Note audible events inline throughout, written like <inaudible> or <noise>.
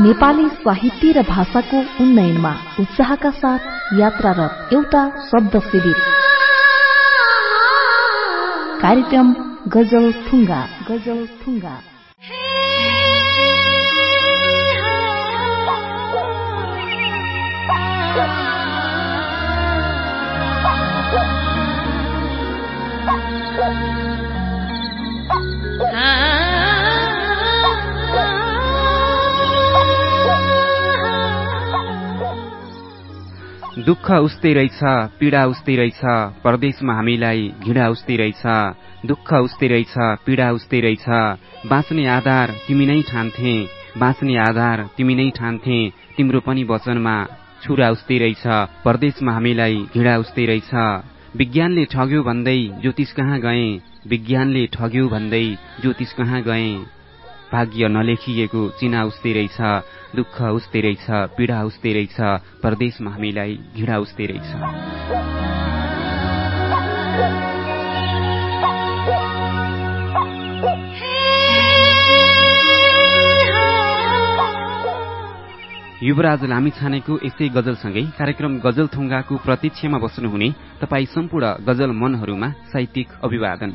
नेपाली साहित्य र भाषाको उन्नयनमा उत्साहका साथ यात्रारत एउटा शब्द शिविर। कार्यक्रम गजल थुङ्गा गजल थुङ्गा दुःख उस्तै रहेछ पीडा उस्तै रहेछ परदेशमा हामीलाई घिडा उस्तै रहेछ दुःख उस्तै रहेछ पीडा उस्तै रहेछ। बाँच्ने आधार तिमी नै ठान्थे बाँच्ने आधार तिमी नै ठान्थे तिम्रो पनि वचनमा छुरा उस्तै रहेछ परदेशमा हामीलाई घिडा उस्तै रहेछ। विज्ञानले ठग्यो भन्दै ज्योतिष कहाँ गए? विज्ञानले ठग्यो भन्दै ज्योतिष कहाँ गए? भाग्य नलेखिएको चिना उस्तै रहेछ दुःख उस्तै रहेछ पीडा उस्तै रहेछ परदेशमा हामीलाई घिडा उस्तै रहेछ। युवराज लामी छानेको यसै गजलसँगै कार्यक्रम गजल थुङ्गाको प्रतीक्षमा बस्नुहुने तपाईँ सम्पूर्ण गजल मनहरूमा साहित्यिक अभिवादन।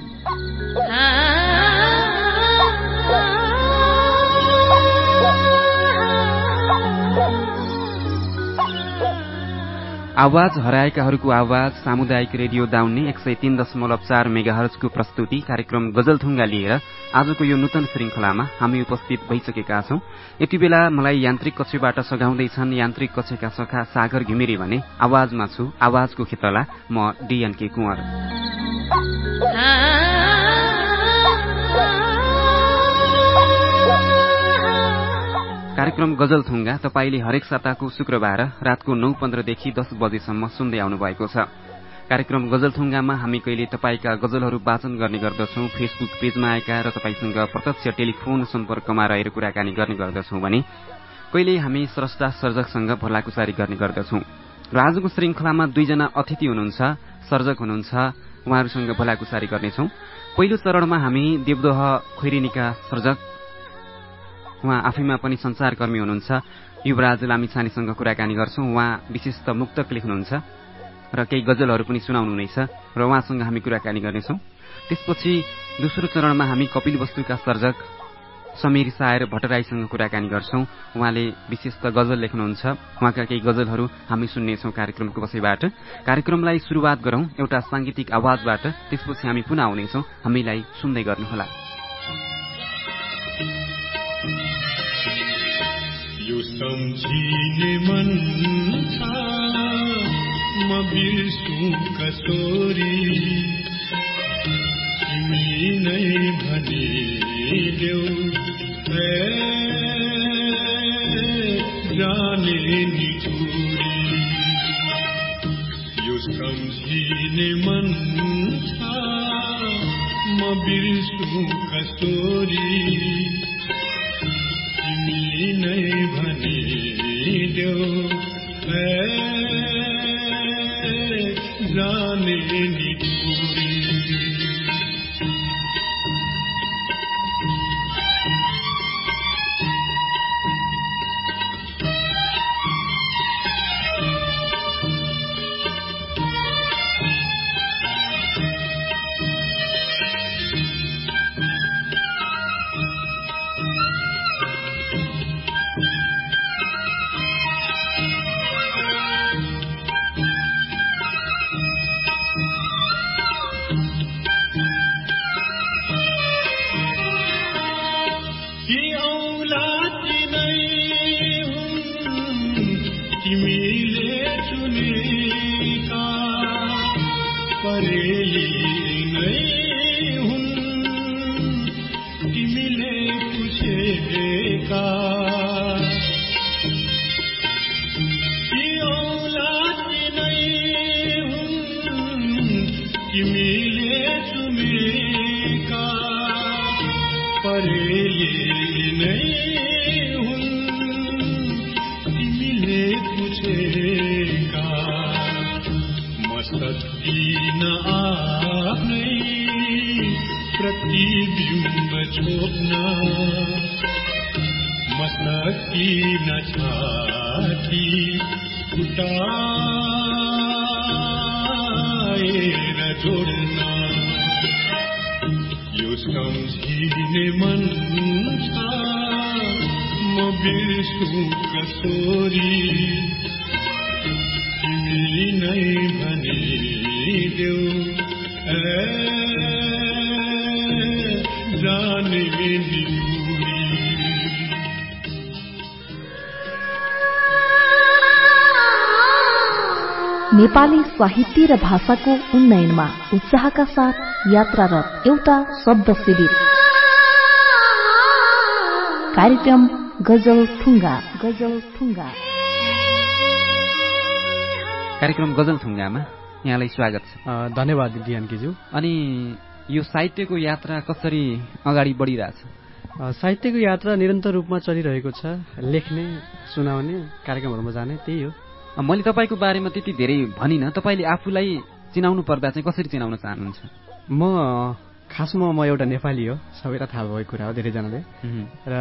आवाज हराएकाहरूको आवाज सामुदायिक रेडियो दाउन्ने एक सय तीन दशमलव चार मेगाहरजको प्रस्तुति कार्यक्रम गजलथुङ्गा लिएर आजको यो नूतन श्रृङ्खलामा हामी उपस्थित भइसकेका छौं। यति बेला मलाई यान्त्रिक कक्षबाट सघाउँदैछन् यान्त्रिक कक्षका सखा सागर घिमिरे भने आवाजमा छु आवाजको क्षेत्रला म डिएनके कुँवर। कार्यक्रम गजल थुङ्गा तपाईँले हरेक साताको शुक्रबार रातको नौ पन्ध्रदेखि दस बजेसम्म सुन्दै आउनु भएको छ। कार्यक्रम गजल थुङ्गामा हामी कहिले तपाईँका गजलहरू वाचन गर्ने गर्दछौं फेसबुक पेजमा आएका र तपाईँसँग प्रत्यक्ष टेलिफोन सम्पर्कमा रहेर कुराकानी गर्ने गर्दछौं भने कहिले हामी स्रष्टा सर्जकसँग भलाकुसारी गर्ने गर्दछौं। र आजको श्रृङ्खलामा दुईजना अतिथि हुनुहुन्छ सर्जक हुनुहुन्छ उहाँहरूसँग भलाकुसारी गर्नेछौ। पहिलो चरणमा हामी देवदोह खैरिनीका सर्जक उहाँ आफैमा पनि संचारकर्मी हुनुहुन्छ। युवराज लामिछानेसँग कुराकानी गर्छौं। उहाँ विशेष त मुक्तक लेख्नुहुन्छ र केही गजलहरू पनि सुनाउनुहुनेछ र उहाँसँग हामी कुराकानी गर्नेछौं। त्यसपछि दोस्रो चरणमा हामी कपिल वस्तुका सर्जक समीर सायर भट्टराईसँग कुराकानी गर्छौं। उहाँले विशेष त गजल लेख्नुहुन्छ। उहाँका केही गजलहरू हामी सुन्नेछौं कार्यक्रमको बसैबाट। कार्यक्रमलाई शुरूआत गरौं एउटा सांगीतिक आवाजबाट। त्यसपछि हामी पुनः आउनेछौं। हामीलाई सुन्दै गर्नुहोला। सम्झिने मन छ म बिर्सु कसोरी तिमी नै भनिदेऊ जाने निचुरी यो सम्झिने मन छ म बिर्सु कसोरी नै भनिदेऊ तिमीले चुनेका परेली नै मसकिन छाती फुटाएर जोड्न यो सम्झिने मन छ म बिर्सु कसोरी नेपाली साहित्य र भाषाको उन्नयनमा उत्साहका साथ यात्रारत एउटा शब्द शिविर। कार्यक्रम गजल थुङ्गा गजल थुङ्गा। कार्यक्रम गजल थुङ्गामा यहाँलाई स्वागत छ। धन्यवाद दियानकीज्यू अनि यो साहित्यको यात्रा कसरी अगाडि बढिरहेछ? साहित्यको यात्रा निरन्तर रूपमा चलिरहेको छ। लेख्ने सुनाउने कार्यक्रमहरूमा जाने त्यही हो। मैले तपाईँको बारेमा त्यति धेरै भनिनँ। तपाईँले आफूलाई चिनाउनु पर्दा चाहिँ कसरी चिनाउन चाहनुहुन्छ? म खासमा म एउटा नेपाली हो। सबैलाई थाहा भएको कुरा हो धेरैजनाले। र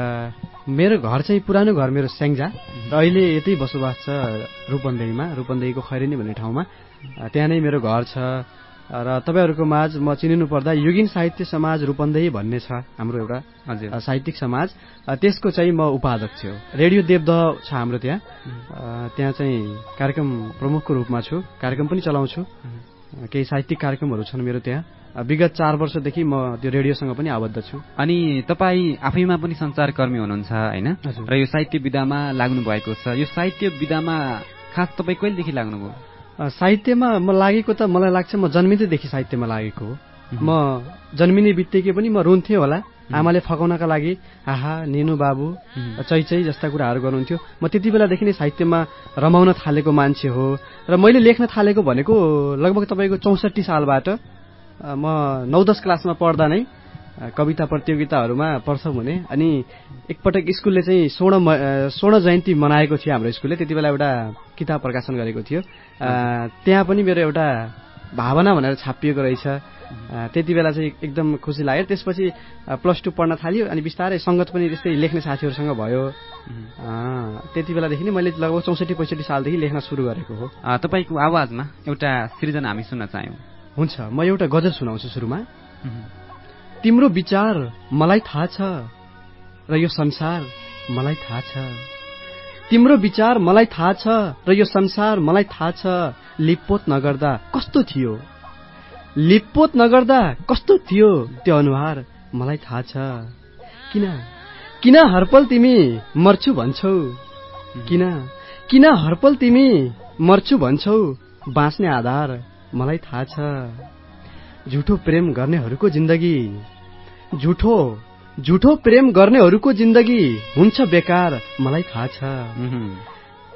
मेरो घर चाहिँ पुरानो घर मेरो स्याङ्जा। र अहिले यतै बसोबास छ रूपन्देहीमा रूपन्देहीको खैरेनी भन्ने ठाउँमा। त्यहाँ नै मेरो घर छ। र तपाईँहरूको माझ म चिनिनु पर्दा युगिन साहित्य समाज रूपन्देही भन्ने छ हाम्रो एउटा साहित्यिक समाज। त्यसको चाहिँ म उपाध्यक्ष हो। रेडियो देवदह छ हाम्रो त्यहाँ। त्यहाँ चाहिँ कार्यक्रम प्रमुखको रूपमा छु। कार्यक्रम पनि चलाउँछु। केही साहित्यिक कार्यक्रमहरू छन् मेरो त्यहाँ। विगत चार वर्षदेखि म त्यो रेडियोसँग पनि आबद्ध छु। अनि तपाईँ आफैमा पनि सञ्चारकर्मी हुनुहुन्छ होइन। र यो साहित्य विधामा लाग्नु भएको छ। यो साहित्य विधामा खास तपाईँ कहिलेदेखि लाग्नुभयो? साहित्यमा म लागेको त मलाई लाग्छ म जन्मिँदैदेखि साहित्यमा लागेको हो। म जन्मिने बित्तिकै पनि म रुन्थेँ होला। आमाले फकाउनका लागि आहा निनु बाबु चैचै जस्ता कुराहरू गर्नुहुन्थ्यो। म त्यति बेलादेखि नै साहित्यमा रमाउन थालेको मान्छे हो। र मैले लेख्न थालेको भनेको लगभग तपाईँको चौसठी सालबाट म नौ दस क्लासमा पढ्दा नै कविता प्रतियोगिताहरूमा प्रथम हुने। अनि एकपटक स्कुलले चाहिँ स्वर्ण स्वर्ण जयन्ती मनाएको थियो हाम्रो स्कुलले त्यति बेला एउटा किताब प्रकाशन गरेको थियो। त्यहाँ पनि मेरो एउटा भावना भनेर छापिएको रहेछ। त्यति बेला चाहिँ एकदम खुसी लाग्यो। त्यसपछि प्लस टू पढ्न थाल्यो अनि बिस्तारै सङ्गत पनि त्यस्तै लेख्ने साथीहरूसँग भयो। त्यति बेलादेखि नै मैले लगभग चौसठी पैँसठी सालदेखि लेख्न सुरु गरेको हो। तपाईँको आवाजमा एउटा सृजना हामी सुन्न चाह्यौँ। हुन्छ म एउटा गजल सुनाउँछु सुरुमा। तिम्रो विचार मलाई थाहा छ र यो संसार मलाई थाहा छ। तिम्रो विचार मलाई थाहा छ र यो संसार मलाई थाहा छ। लिपपोत नगर्दा कस्तो थियो? लिपपोत नगर्दा कस्तो थियो त्यो अनुहार मलाई थाहा छ। किन? किन हरपल तिमी मर्छु भन्छौ? किन? किन हरपल तिमी मर्छु भन्छौ? बाँच्ने आधार मलाई थाहा छ। झुठो प्रेम गर्नेहरूको जिन्दगी। झुठो झुठो प्रेम गर्नेहरूको जिन्दगी हुन्छ बेकार मलाई थाहा छ।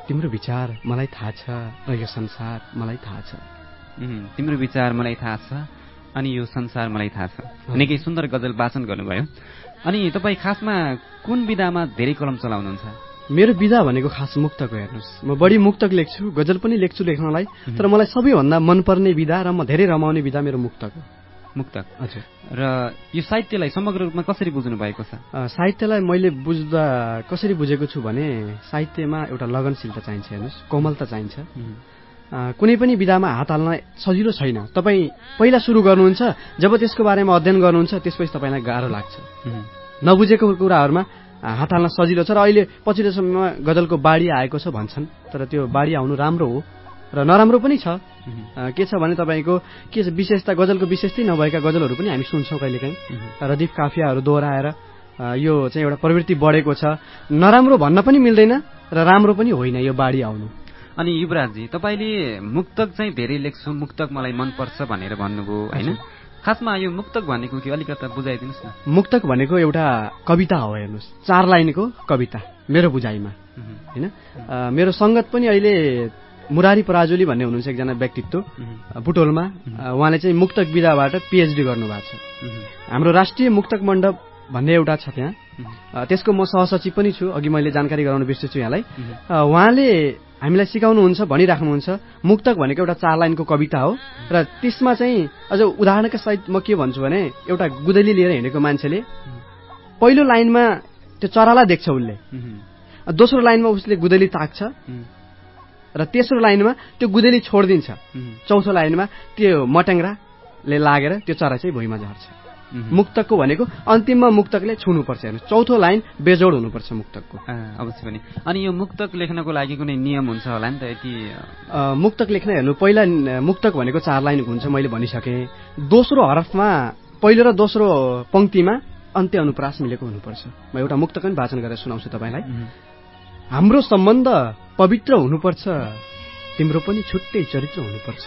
तिम्रो विचार मलाई थाहा छ र यो संसार मलाई थाहा छ। तिम्रो विचार मलाई थाहा छ अनि यो संसार मलाई थाहा छ। निकै सुन्दर गजल वाचन गर्नुभयो। अनि तपाईँ खासमा कुन विधामा धेरै कलम चलाउनुहुन्छ? मेरो विधा भनेको खास मुक्तको हेर्नुहोस्। म बढी मुक्तक लेख्छु गजल पनि लेख्छु लेख्नलाई तर मलाई सबैभन्दा मनपर्ने विधा र म धेरै रमाउने विधा मेरो मुक्तक हो। मुक्तक। हजुर। र यो साहित्यलाई समग्र रूपमा कसरी बुझ्नु भएको छ? साहित्यलाई मैले बुझ्दा कसरी बुझेको छु भने साहित्यमा एउटा लगनशीलता चाहिन्छ हेर्नुहोस् कोमलता चाहिन्छ। कुनै पनि विधामा हात हाल्न सजिलो छैन। तपाईँ पहिला सुरु गर्नुहुन्छ जब त्यसको बारेमा अध्ययन गर्नुहुन्छ त्यसपछि तपाईँलाई गाह्रो लाग्छ। नबुझेको कुराहरूमा हात हाल्न सजिलो छ र अहिले पछिल्लो समयमा गजलको बाढी आएको छ भन्छन्। तर त्यो बाढी आउनु राम्रो हो र नराम्रो पनि छ। के छ भने तपाईँको के छ विशेषता गजलको विशेषतै नभएका गजलहरू पनि हामी सुन्छौँ कहिलेकाहीँ। रदीप काफियाहरू दोहोऱ्याएर यो चाहिँ एउटा प्रवृत्ति बढेको छ। नराम्रो भन्न पनि मिल्दैन र राम्रो पनि होइन यो बाढी आउनु। अनि युवराजजी तपाईँले मुक्तक चाहिँ धेरै लेख्छु। मुक्तक मलाई मनपर्छ भनेर भन्नुभयो होइन? खासमा यो मुक्तक भनेको के अलिकता बुझाइदिनुहोस् न। मुक्तक भनेको एउटा कविता हो हेर्नुहोस्। चार लाइनको कविता मेरो बुझाइमा। होइन? मेरो सङ्गत पनि अहिले मुरारी पराजुली भन्ने हुनुहुन्छ एकजना व्यक्तित्व। बुटोलमा। उहाँले चाहिँ मुक्तक विधाबाट पिएचडी गर्नुभएको छ। हाम्रो राष्ट्रिय मुक्तक मण्डप भन्ने एउटा छ त्यहाँ। त्यसको म सहसचिव पनि छु अघि मैले जानकारी गराउन बिर्सेछु यहाँलाई। उहाँले हामीलाई सिकाउनुहुन्छ भनिराख्नुहुन्छ मुक्तक भनेको एउटा चार लाइनको कविता हो। र त्यसमा चाहिँ अझ उदाहरणका सहित म के भन्छु भने एउटा गुदली लिएर हिँडेको मान्छेले पहिलो लाइनमा त्यो चरालाई देख्छ उसले। दोस्रो लाइनमा उसले गुदेली ताक्छ। र तेस्रो लाइनमा त्यो गुदेली छोडिदिन्छ। चौथो लाइनमा त्यो मट्याङ्राले लागेर त्यो चरा चाहिँ भुइँमा झर्छ। मुक्तकको भनेको अन्तिममा मुक्तकले छुनुपर्छ हेर्नु चौथो लाइन बेजोड हुनुपर्छ मुक्तकको। अवश्य पनि। अनि यो मुक्तक लेख्नको लागि कुनै नियम हुन्छ होला नि त? यति मुक्तक लेख्न हेर्नु पहिला मुक्तक भनेको चार लाइन हुन्छ मैले भनिसकेँ। दोस्रो हरफमा पहिलो र दोस्रो पङ्क्तिमा अन्त्य अनुप्रास मिलेको हुनुपर्छ। म एउटा मुक्तक पनि वाचन गरेर सुनाउँछु तपाईँलाई। हाम्रो सम्बन्ध पवित्र हुनुपर्छ। तिम्रो पनि छुट्टै चरित्र हुनुपर्छ।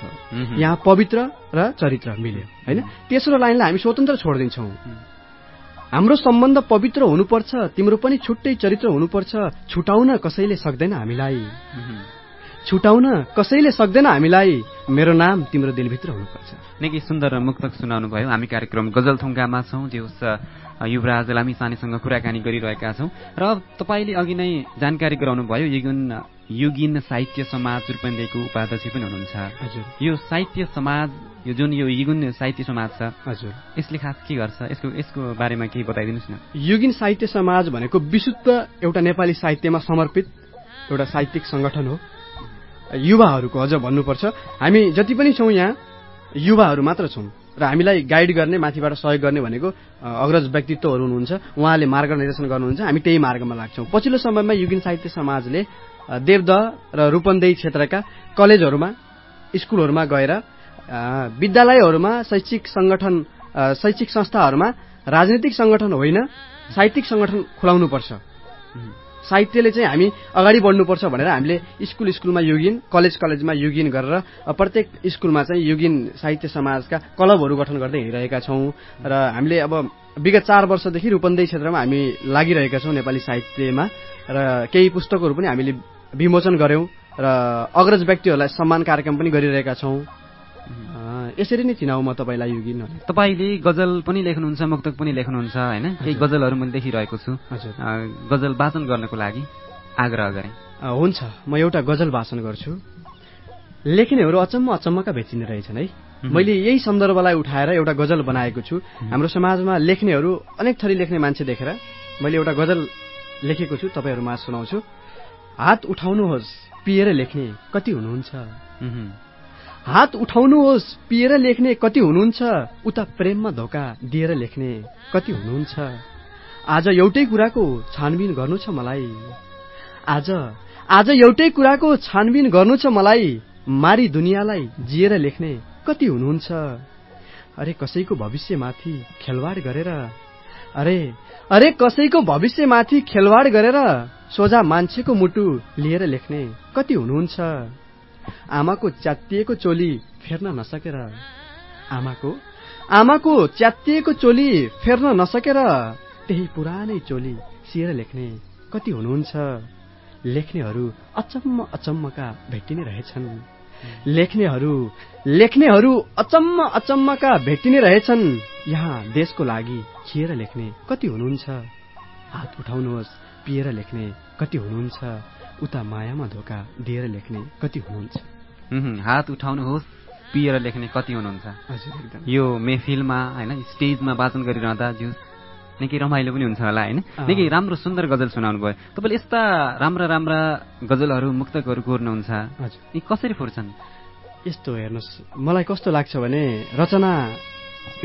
यहाँ पवित्र र चरित्र मिल्यो होइन? तेस्रो लाइनलाई हामी स्वतन्त्र छोडिदिन्छौँ हाम्रो सम्बन्ध पवित्र हुनुपर्छ तिम्रो पनि छुट्टै चरित्र हुनुपर्छ। छुटाउन कसैले सक्दैन हामीलाई। छुटाउन कसैले सक्दैन हामीलाई। मेरो नाम तिम्रो दिलभित्र हुनुपर्छ। निकै सुन्दर मुक्तक सुनाउनु भयो हामी कार्यक्रम गजलथुङ्गामा छौँ। जे होस् युवराज लामिसानेसँग कुराकानी गरिरहेका छौँ। र अब तपाईँले अघि नै जानकारी गराउनु भयो युगिन युगिन साहित्य समाज रूपन्देहीको उपाध्यक्ष पनि हुनुहुन्छ। हजुर। यो साहित्य समाज यो जुन यो युगिन साहित्य समाज छ हजुर। यसले खास के गर्छ? यसको यसको बारेमा केही बताइदिनुहोस् न। युगिन साहित्य समाज भनेको विशुद्ध एउटा नेपाली साहित्यमा समर्पित एउटा साहित्यिक संगठन हो। युवाहरूको अझ भन्नुपर्छ हामी जति पनि छौँ यहाँ युवाहरू मात्र छौँ र हामीलाई गाइड गर्ने माथिबाट सहयोग गर्ने भनेको अग्रज व्यक्तित्वहरू हुनुहुन्छ। उहाँले मार्गनिर्देशन गर्नुहुन्छ हामी त्यही मार्गमा लाग्छौँ। पछिल्लो समयमा युगिन साहित्य समाजले देवदह र रूपन्देही क्षेत्रका कलेजहरूमा स्कुलहरूमा गएर विद्यालयहरूमा शैक्षिक सङ्गठन अ, शैक्षिक संस्थाहरूमा राजनीतिक सङ्गठन होइन साहित्यिक सङ्गठन खुलाउनुपर्छ। साहित्यले चाहिँ हामी अगाडि बढ्नुपर्छ भनेर हामीले स्कुल स्कुलमा युगिन कलेज कलेजमा युगिन गरेर प्रत्येक स्कुलमा चाहिँ युगिन साहित्य समाजका क्लबहरू गठन गर्दै हिँडिरहेका छौँ। र हामीले अब विगत चार वर्षदेखि रूपन्देही क्षेत्रमा हामी लागिरहेका छौँ नेपाली साहित्यमा। र केही पुस्तकहरू पनि हामीले विमोचन गऱ्यौँ र अग्रज व्यक्तिहरूलाई सम्मान कार्यक्रम पनि गरिरहेका छौँ। यसरी नै चिनाउ म तपाईँलाई युगिन। तपाईँले गजल पनि लेख्नुहुन्छ मुक्तक पनि लेख्नुहुन्छ होइन? केही गजलहरू मैले देखिरहेको छु। हजुर। गजल वाचन गर्नको लागि आग्रह गरेँ। हुन्छ। म एउटा गजल भाषण गर्छु। लेख्नेहरू अचम्म अचम्मका भेटिने रहेछन् है? मैले यही सन्दर्भलाई उठाएर एउटा गजल बनाएको छु। हाम्रो समाजमा लेख्नेहरू अनेक थरी लेख्ने मान्छे देखेर मैले एउटा गजल लेखेको छु तपाईँहरूमा सुनाउँछु। हात उठाउनुहोस् पिएर लेख्ने कति हुनुहुन्छ। हात उठाउनुहोस् पिएर लेख्ने कति हुनुहुन्छ उता प्रेममा धोका दिएर लेख्ने कति हुनुहुन्छ। आज एउटै कुराको छानबिन गर्नु छ मलाई। आज आज एउटै कुराको छानबिन गर्नु छ मलाई मारी दुनियाँलाई जिएर लेख्ने कति हुनुहुन्छ। अरे कसैको भविष्यमाथि खेलवाड गरेर अरे अरे कसैको भविष्यमाथि खेलवाड गरेर सोझा मान्छेको मुटु लिएर लेख्ने। कति हुनुहुन्छ? आमाको च्यातिएको चोली फेर्न नसकेर। आमाको? आमाको च्यातिएको चोली फेर्न नसकेर त्यही पुरानै चोली सिएर लेख्ने। कति हुनुहुन्छ? लेख्नेहरू अचम्म अचम्मका भेटिने रहेछन्। लेख्नेहरू लेख्नेहरू अचम्म अचम्मका भेटिने रहेछन्। यहाँ देशको लागि खिएर लेख्ने कति हुनुहुन्छ? हात उठाउनुहोस्। पिएर लेख्ने कति हुनुहुन्छ? उता मायामा धोका दिएर लेख्ने कति हुनुहुन्छ? हात उठाउनुहोस् पिएर लेख्ने कति हुनुहुन्छ? हजुर एकदम। यो मेहफिलमा होइन स्टेजमा वाचन गरिरहँदा ज्यू निकै रमाइलो पनि हुन्छ होला होइन। निकै राम्रो सुन्दर गजल सुनाउनु भयो तपाईँले यस्ता राम्रा राम्रा गजलहरू मुक्तकहरू कोर्नुहुन्छ। हजुर। यी कसरी फुर्छन्? यस्तो हेर्नुहोस् मलाई कस्तो लाग्छ भने रचना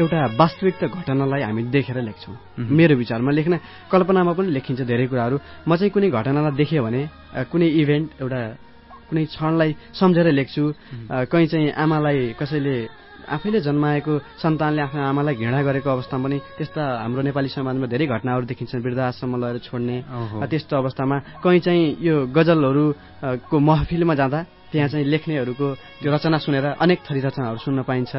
एउटा वास्तविक घटनालाई हामी देखेर लेख्छौँ। मेरो विचारमा लेख्न कल्पनामा पनि लेखिन्छ धेरै कुराहरू। म चाहिँ कुनै घटनालाई देखेँ भने कुनै इभेन्ट एउटा कुनै क्षणलाई सम्झेर लेख्छु। कहीँ चाहिँ आमालाई कसैले आफैले जन्माएको सन्तानले आफ्नो आमालाई घृणा गरेको अवस्थामा पनि त्यस्ता हाम्रो नेपाली समाजमा धेरै घटनाहरू देखिन्छन्। वृद्धाश्रममा लगेर छोड्ने त्यस्तो अवस्थामा। कहीँ चाहिँ यो गजलहरू अ, को महफिलमा जाँदा त्यहाँ चाहिँ लेख्नेहरूको त्यो रचना सुनेर अनेक थरी रचनाहरू सुन्न पाइन्छ।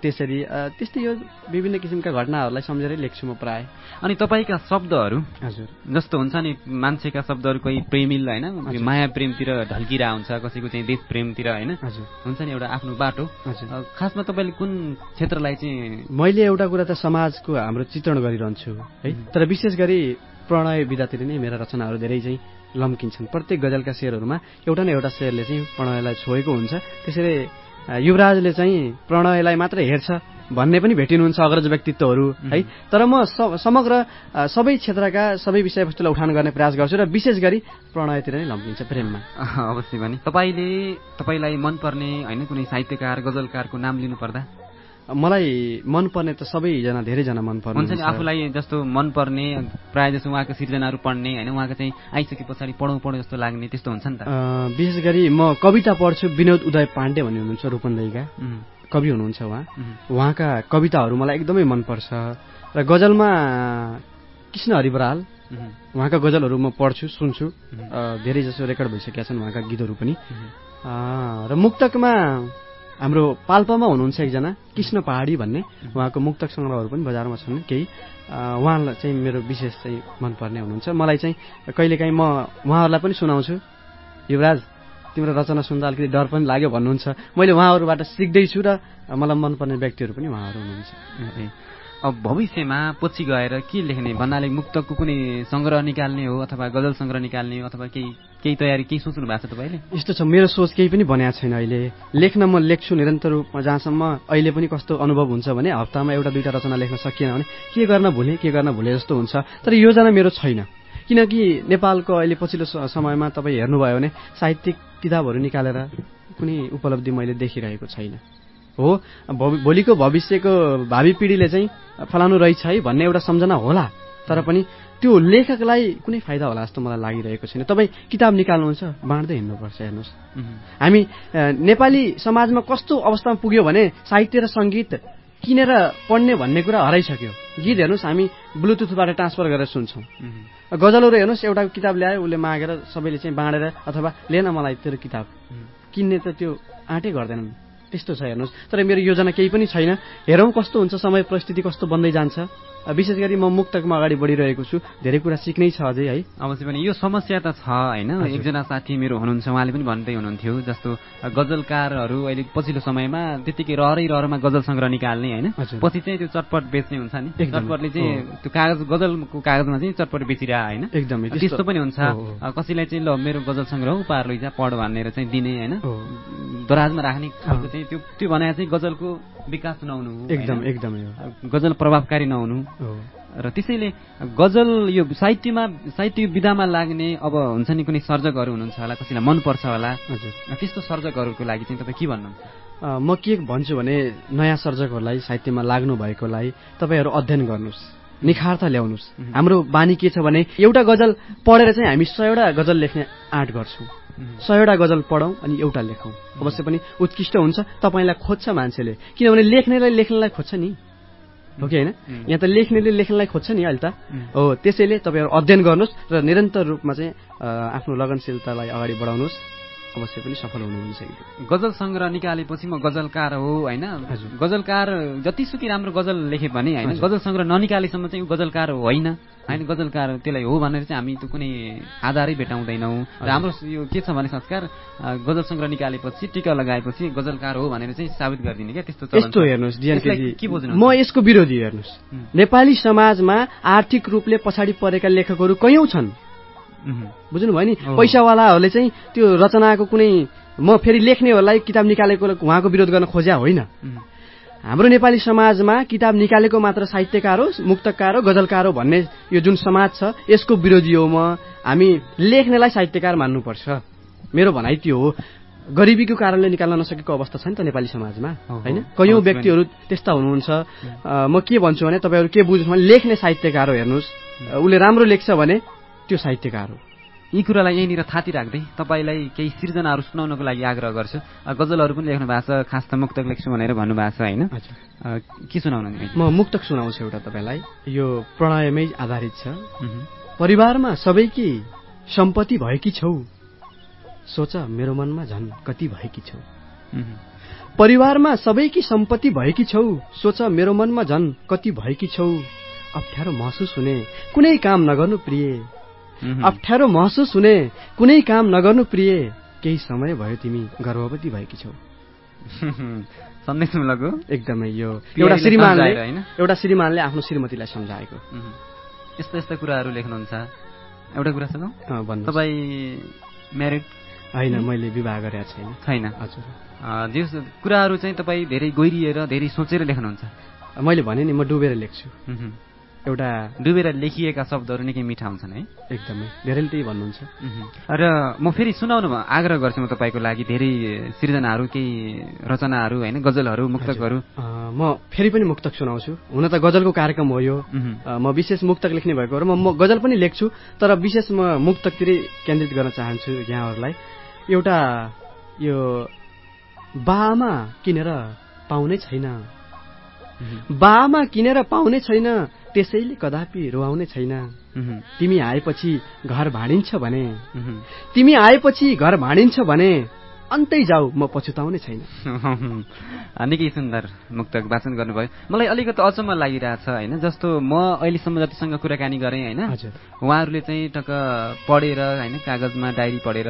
त्यसरी त्यस्तै यो विभिन्न किसिमका घटनाहरूलाई सम्झेरै लेख्छु म प्राय। अनि तपाईँका शब्दहरू? हजुर। जस्तो हुन्छ नि मान्छेका शब्दहरू कोही प्रेमिल होइन। माया प्रेमतिर ढल्किरहेको हुन्छ कसैको चाहिँ देश प्रेमतिर होइन? हजुर। हुन्छ नि एउटा आफ्नो बाटो। हजुर। खासमा तपाईँले कुन क्षेत्रलाई चाहिँ मैले एउटा कुरा त समाजको हाम्रो चित्रण गरिरहन्छु है? तर विशेष गरी प्रणय विधातिर नै मेरा रचनाहरू धेरै चाहिँ लम्किन्छन्। प्रत्येक गजलका शेरहरूमा एउटा न एउटा शेरले चाहिँ प्रणयलाई छोएको हुन्छ। त्यसैले युवराजले चाहिँ प्रणयलाई मात्र हेर्छ भन्ने पनि भेटिनुहुन्छ अग्रज व्यक्तित्वहरू है। तर म समग्र सबै क्षेत्रका सबै विषयवस्तुलाई उठान गर्ने प्रयास गर्छु र विशेष गरी प्रणयतिर नै लम्बिन्छ प्रेममा। अवश्य पनि। तपाईँले तपाईँलाई मनपर्ने होइन कुनै साहित्यकार गजलकारको नाम लिनुपर्दा? मलाई मनपर्ने त सबैजना धेरैजना मनपर्ने हुन्छ नि आफूलाई जस्तो मनपर्ने प्रायः जस्तो उहाँको सिर्जनाहरू पढ्ने होइन उहाँको चाहिँ आइसके पछाडि पढौँ पढौँ जस्तो लाग्ने त्यस्तो हुन्छ नि त। विशेष गरी म कविता पढ्छु विनोद उदय पाण्डे भन्ने हुनुहुन्छ रूपन्देहीका कवि हुनुहुन्छ उहाँ। उहाँका कविताहरू मलाई एकदमै मनपर्छ। र गजलमा कृष्ण हरिबराल उहाँका गजलहरू म पढ्छु सुन्छु। धेरै जसो रेकर्ड भइसकेका छन् उहाँका गीतहरू पनि। र मुक्तकमा हाम्रो पाल्पामा हुनुहुन्छ एकजना कृष्ण पहाडी भन्ने। उहाँको मुक्तक सङ्ग्रहहरू पनि बजारमा छन्। केही उहाँलाई चाहिँ मेरो विशेष चाहिँ मनपर्ने हुनुहुन्छ। मलाई चाहिँ कहिलेकाहीँ म उहाँहरूलाई पनि सुनाउँछु। युवराज तिम्रो रचना सुन्दा अलिकति डर पनि लाग्यो भन्नुहुन्छ। मैले उहाँहरूबाट सिक्दैछु र मलाई मनपर्ने व्यक्तिहरू पनि उहाँहरू हुनुहुन्छ। अब भविष्यमा पछि गएर के लेख्ने? भन्नाले मुक्तकको कुनै सङ्ग्रह निकाल्ने हो अथवा गजल सङ्ग्रह निकाल्ने हो अथवा केही केही तयारी केही सोच्नु भएको छ तपाईँले? यस्तो छ मेरो सोच केही पनि बनाएको छैन अहिले। लेख्न म लेख्छु निरन्तर रूपमा जहाँसम्म अहिले पनि कस्तो अनुभव हुन्छ भने हप्तामा एउटा दुईवटा रचना लेख्न सकिएन भने के गर्न भुले के गर्न भुले जस्तो हुन्छ। तर योजना मेरो छैन। किनकि नेपालको अहिले पछिल्लो समयमा तपाईँ हेर्नुभयो भने साहित्यिक किताबहरू निकालेर कुनै उपलब्धि मैले देखिरहेको छैन। हो। भोलिको भविष्यको भावी पिँढीले चाहिँ फलानु रहेछ है भन्ने एउटा सम्झना होला। तर पनि त्यो लेखकलाई कुनै फाइदा होला जस्तो मलाई लागिरहेको छैन। तपाईँ किताब निकाल्नुहुन्छ? बाँड्दै हिँड्नुपर्छ हेर्नुहोस्। हामी नेपाली समाजमा कस्तो अवस्थामा पुग्यो भने साहित्य र सङ्गीत किनेर पढ्ने भन्ने कुरा हराइसक्यो। गीत हेर्नुहोस् हामी ब्लुटुथबाट ट्रान्सफर गरेर सुन्छौँ। गजलहरू हेर्नुहोस् एउटा किताब ल्यायो उसले मागेर सबैले चाहिँ बाँडेर अथवा लिएन मलाई तेरो किताब। किन्ने त त्यो आँटै गर्दैनन्। त्यस्तो छ हेर्नुहोस्। तर मेरो योजना केही पनि छैन। हेरौँ कस्तो हुन्छ समय परिस्थिति कस्तो बन्दै जान्छ। विशेष गरी म मुक्तकमा अगाडि बढिरहेको छु। धेरै कुरा सिक्नै छ अझै है। अवश्य पनि यो समस्या त छ होइन। एकजना साथी मेरो हुनुहुन्छ उहाँले पनि भन्दै हुनुहुन्थ्यो जस्तो गजलकारहरू अहिले पछिल्लो समयमा त्यतिकै रहरै रहरमा गजल सङ्ग्रह निकाल्ने होइन। पछि चाहिँ त्यो चटपट बेच्ने हुन्छ नि। चटपटले चाहिँ त्यो कागज गजलको कागजमा चाहिँ चटपट बेचिरह होइन? एकदमै। त्यस्तो। पनि हुन्छ। कसैलाई चाहिँ ल मेरो गजल सङ्ग्रह उपहार लैजा पढ भनेर चाहिँ दिने होइन। दराजमा राख्ने खालको चाहिँ त्यो त्यो भने चाहिँ गजलको विकास नहुनु एकदम? एकदमै हो। गजल प्रभावकारी नहुनु। र त्यसैले गजल यो साहित्यमा साहित्य विधामा लाग्ने अब हुन्छ नि कुनै सर्जकहरू हुनुहुन्छ होला कसैलाई मनपर्छ होला। हजुर। त्यस्तो सर्जकहरूको लागि चाहिँ तपाईँ के भन्नुहुन्छ? म के भन्छु भने नयाँ सर्जकहरूलाई साहित्यमा लाग्नु भएकोलाई तपाईँहरू अध्ययन गर्नुहोस् निखार्थ ल्याउनुहोस्। हाम्रो बानी के छ भने एउटा गजल पढेर चाहिँ हामी सयवटा गजल लेख्ने आँट गर्छौँ। सयवटा गजल पढौँ अनि एउटा लेखौँ। अवश्य पनि उत्कृष्ट हुन्छ तपाईँलाई खोज्छ मान्छेले। किनभने लेख्नेलाई लेख्नलाई खोज्छ नि। हो कि होइन? यहाँ त लेख्नेले लेख्नलाई खोज्छ नि अहिले त। हो त्यसैले तपाईँहरू अध्ययन गर्नुहोस् र निरन्तर रूपमा चाहिँ आफ्नो लगनशीलतालाई अगाडि बढाउनुहोस्। अवश्य पनि सफल हुनुहुन्छ। गजल सङ्ग्रह निकालेपछि म गजलकार हो होइन। गजलकार जतिसुकै राम्रो गजल लेखे भने होइन? गजल सङ्ग्रह ननिकालेसम्म चाहिँ गजलकार होइन। होइन? गजलकार त्यसलाई हो भनेर चाहिँ हामी त्यो कुनै आधारै भेटाउँदैनौँ। र हाम्रो यो के छ भने संस्कार गजल सङ्ग्रह निकालेपछि टिका लगाएपछि गजलकार हो भनेर चाहिँ साबित गरिदिने क्या त्यस्तो चलन छ। यस्तो हेर्नुहोस् म यसको विरोधी हेर्नुहोस्। नेपाली समाजमा आर्थिक रूपले पछाडि परेका लेखकहरू कैयौँ छन्? बुझ्नुभयो नि? हो। पैसावालाहरूले चाहिँ त्यो रचनाको कुनै म फेरि लेख्नेहरूलाई किताब निकालेको उहाँको विरोध गर्न खोज्या होइन। हाम्रो नेपाली समाजमा किताब निकालेको मात्र साहित्यकार हो मुक्तकार हो गजलकार हो भन्ने यो जुन समाज छ यसको विरोधी हो म। हामी लेख्नेलाई साहित्यकार मान्नुपर्छ। मेरो भनाइ त्यो हो। गरिबीको कारणले निकाल्न नसकेको अवस्था छ नि त नेपाली समाजमा। होइन? कैयौँ व्यक्तिहरू त्यस्ता हुनुहुन्छ। म के भन्छु भने तपाईँहरू के बुझ्नु भने लेख्ने साहित्यकार हो हेर्नुहोस्। उसले राम्रो लेख्छ भने त्यो साहित्यकार हो। यी कुरालाई यहीँनिर थाती राख्दै तपाईँलाई केही सिर्जनाहरू सुनाउनको लागि आग्रह गर्छु। गजलहरू पनि लेख्नु भएको छ खास त मुक्तक लेख्छु भनेर भन्नुभएको छ होइन? के सुनाउनु म मुक्तक सुनाउँछु एउटा तपाईँलाई। यो प्रणयमै आधारित छ। परिवारमा सबैकी सम्पत्ति भएकी छौ। सोच मेरो मनमा झन् कति भएकी छौ। परिवारमा सबैकी सम्पत्ति भएकी छौ। सोच मेरो मनमा झन् कति भएकी छौ। अप्ठ्यारो महसुस हुने कुनै काम नगर्नु प्रिय। अप्ठ्यारो महसुस हुने कुनै काम नगर्नु प्रिय केही समय भयो तिमी गर्भवती भएकी छौ। <laughs> एकदमै यो एउटा श्रीमानले? एउटा श्रीमानले आफ्नो श्रीमतीलाई सम्झाएको। यस्ता यस्ता कुराहरू लेख्नुहुन्छ। एउटा कुरा। तपाईँ म्यारिड? होइन मैले विवाह गरेका छैन। छैन। हजुर। जे कुराहरू चाहिँ तपाईँ धेरै गहिरिएर धेरै सोचेर लेख्नुहुन्छ। मैले भने नि म डुबेर लेख्छु। एउटा डुबेर लेखिएका शब्दहरू निकै मिठा हुन्छन् है? एकदमै। धेरैले त्यही भन्नुहुन्छ। र म फेरि सुनाउनु भयो आग्रह गर्छु म तपाईँको लागि धेरै सृजनाहरू केही रचनाहरू होइन गजलहरू मुक्तकहरू। म फेरि पनि मुक्तक सुनाउँछु। हुन त गजलको कार्यक्रम हो यो। म विशेष मुक्तक लेख्ने भएको र म म गजल पनि लेख्छु तर विशेष म मुक्तकतिरै केन्द्रित गर्न चाहन्छु यहाँहरूलाई। एउटा यो बामा किनेर पाउने छैन। बामा किनेर पाउने छैन। त्यसैले कदापि रुवाउने छैन। तिमी आएपछि घर भाँडिन्छ भने। तिमी आएपछि घर भाँडिन्छ भने अन्तै जाऊ म पछुताउने छैन। <laughs> निकै सुन्दर मुक्तक वाचन गर्नुभयो। मलाई अलिकति अचम्म लागिरहेछ होइन? जस्तो म अहिलेसम्म जतिसँग कुराकानी गरेँ होइन? उहाँहरूले चाहिँ टक्क पढेर होइन कागजमा डायरी पढेर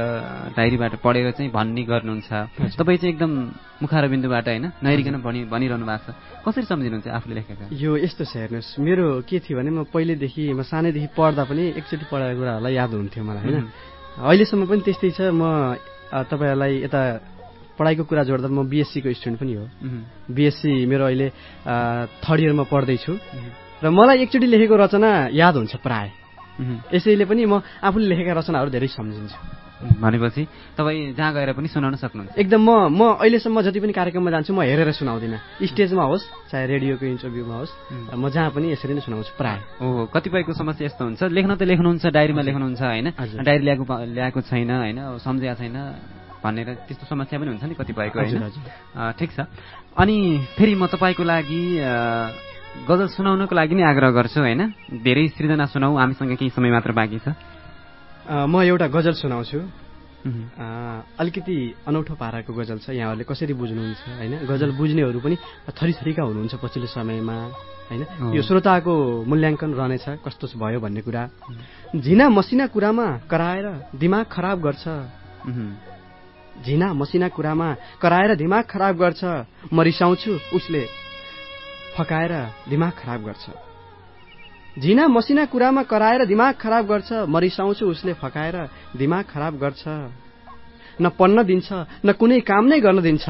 डायरीबाट पढेर चाहिँ भन्ने गर्नुहुन्छ। तपाईँ चाहिँ एकदम मुखारबिन्दुबाट होइन? नहेरिकन भनि भनिरहनु भएको छ। कसरी सम्झिनुहुन्छ आफूले लेखेका? यो यस्तो छ हेर्नुहोस्। मेरो के थियो भने म पहिलेदेखि म सानैदेखि पढ्दा पनि एकचोटि पढाएको कुराहरूलाई याद हुन्थ्यो मलाई होइन? अहिलेसम्म पनि त्यस्तै छ। म तपाईँहरूलाई यता पढाइको कुरा जोड्दा म बिएससीको स्टुडेन्ट पनि हो। बिएससी मेरो अहिले थर्ड इयरमा पढ्दैछु। र मलाई एकचोटि लेखेको रचना याद हुन्छ प्राय। यसैले पनि म आफूले लेखेका रचनाहरू धेरै सम्झिन्छु। भनेपछि तपाईँ जहाँ गएर पनि सुनाउन सक्नुहुन्छ। एकदम म म अहिलेसम्म जति पनि कार्यक्रममा जान्छु म हेरेर सुनाउँदिनँ। स्टेजमा होस् चाहे रेडियोको इन्टरभ्यूमा होस् म जहाँ पनि यसरी नै सुनाउँछु प्राय। ओहो कतिपयको समस्या यस्तो हुन्छ लेख्न त लेख्नुहुन्छ डायरीमा लेख्नुहुन्छ होइन। डायरी ल्याएको ल्याएको छैन होइन? अब सम्झेको छैन भनेर त्यस्तो समस्या पनि हुन्छ नि कतिपयको होइन? ठिक छ। अनि फेरि म तपाईँको लागि गजल सुनाउनको लागि नै आग्रह गर्छु होइन? धेरै सृजना सुनाऊ हामीसँग केही समय मात्र बाँकी छ। म एउटा गजल सुनाउँछु। अलिकति अनौठो पाराको गजल छ यहाँहरूले कसरी बुझ्नुहुन्छ होइन? गजल बुझ्नेहरू पनि थरीथरीका हुनुहुन्छ पछिल्लो समयमा होइन। यो श्रोताको मूल्याङ्कन रहनेछ कस्तो भयो भन्ने कुरा। झिना मसिना कुरामा कराएर दिमाग खराब गर्छ। झिना मसिना कुरामा कराएर दिमाग खराब गर्छ। म रिसाउँछु उसले फकाएर दिमाग खराब गर्छ। झिना मसिना कुरामा कराएर दिमाग खराब गर्छ म रिसाउँछु उसले फकाएर दिमाग खराब गर्छ। न पढ्न दिन्छ न कुनै काम नै गर्न दिन्छ।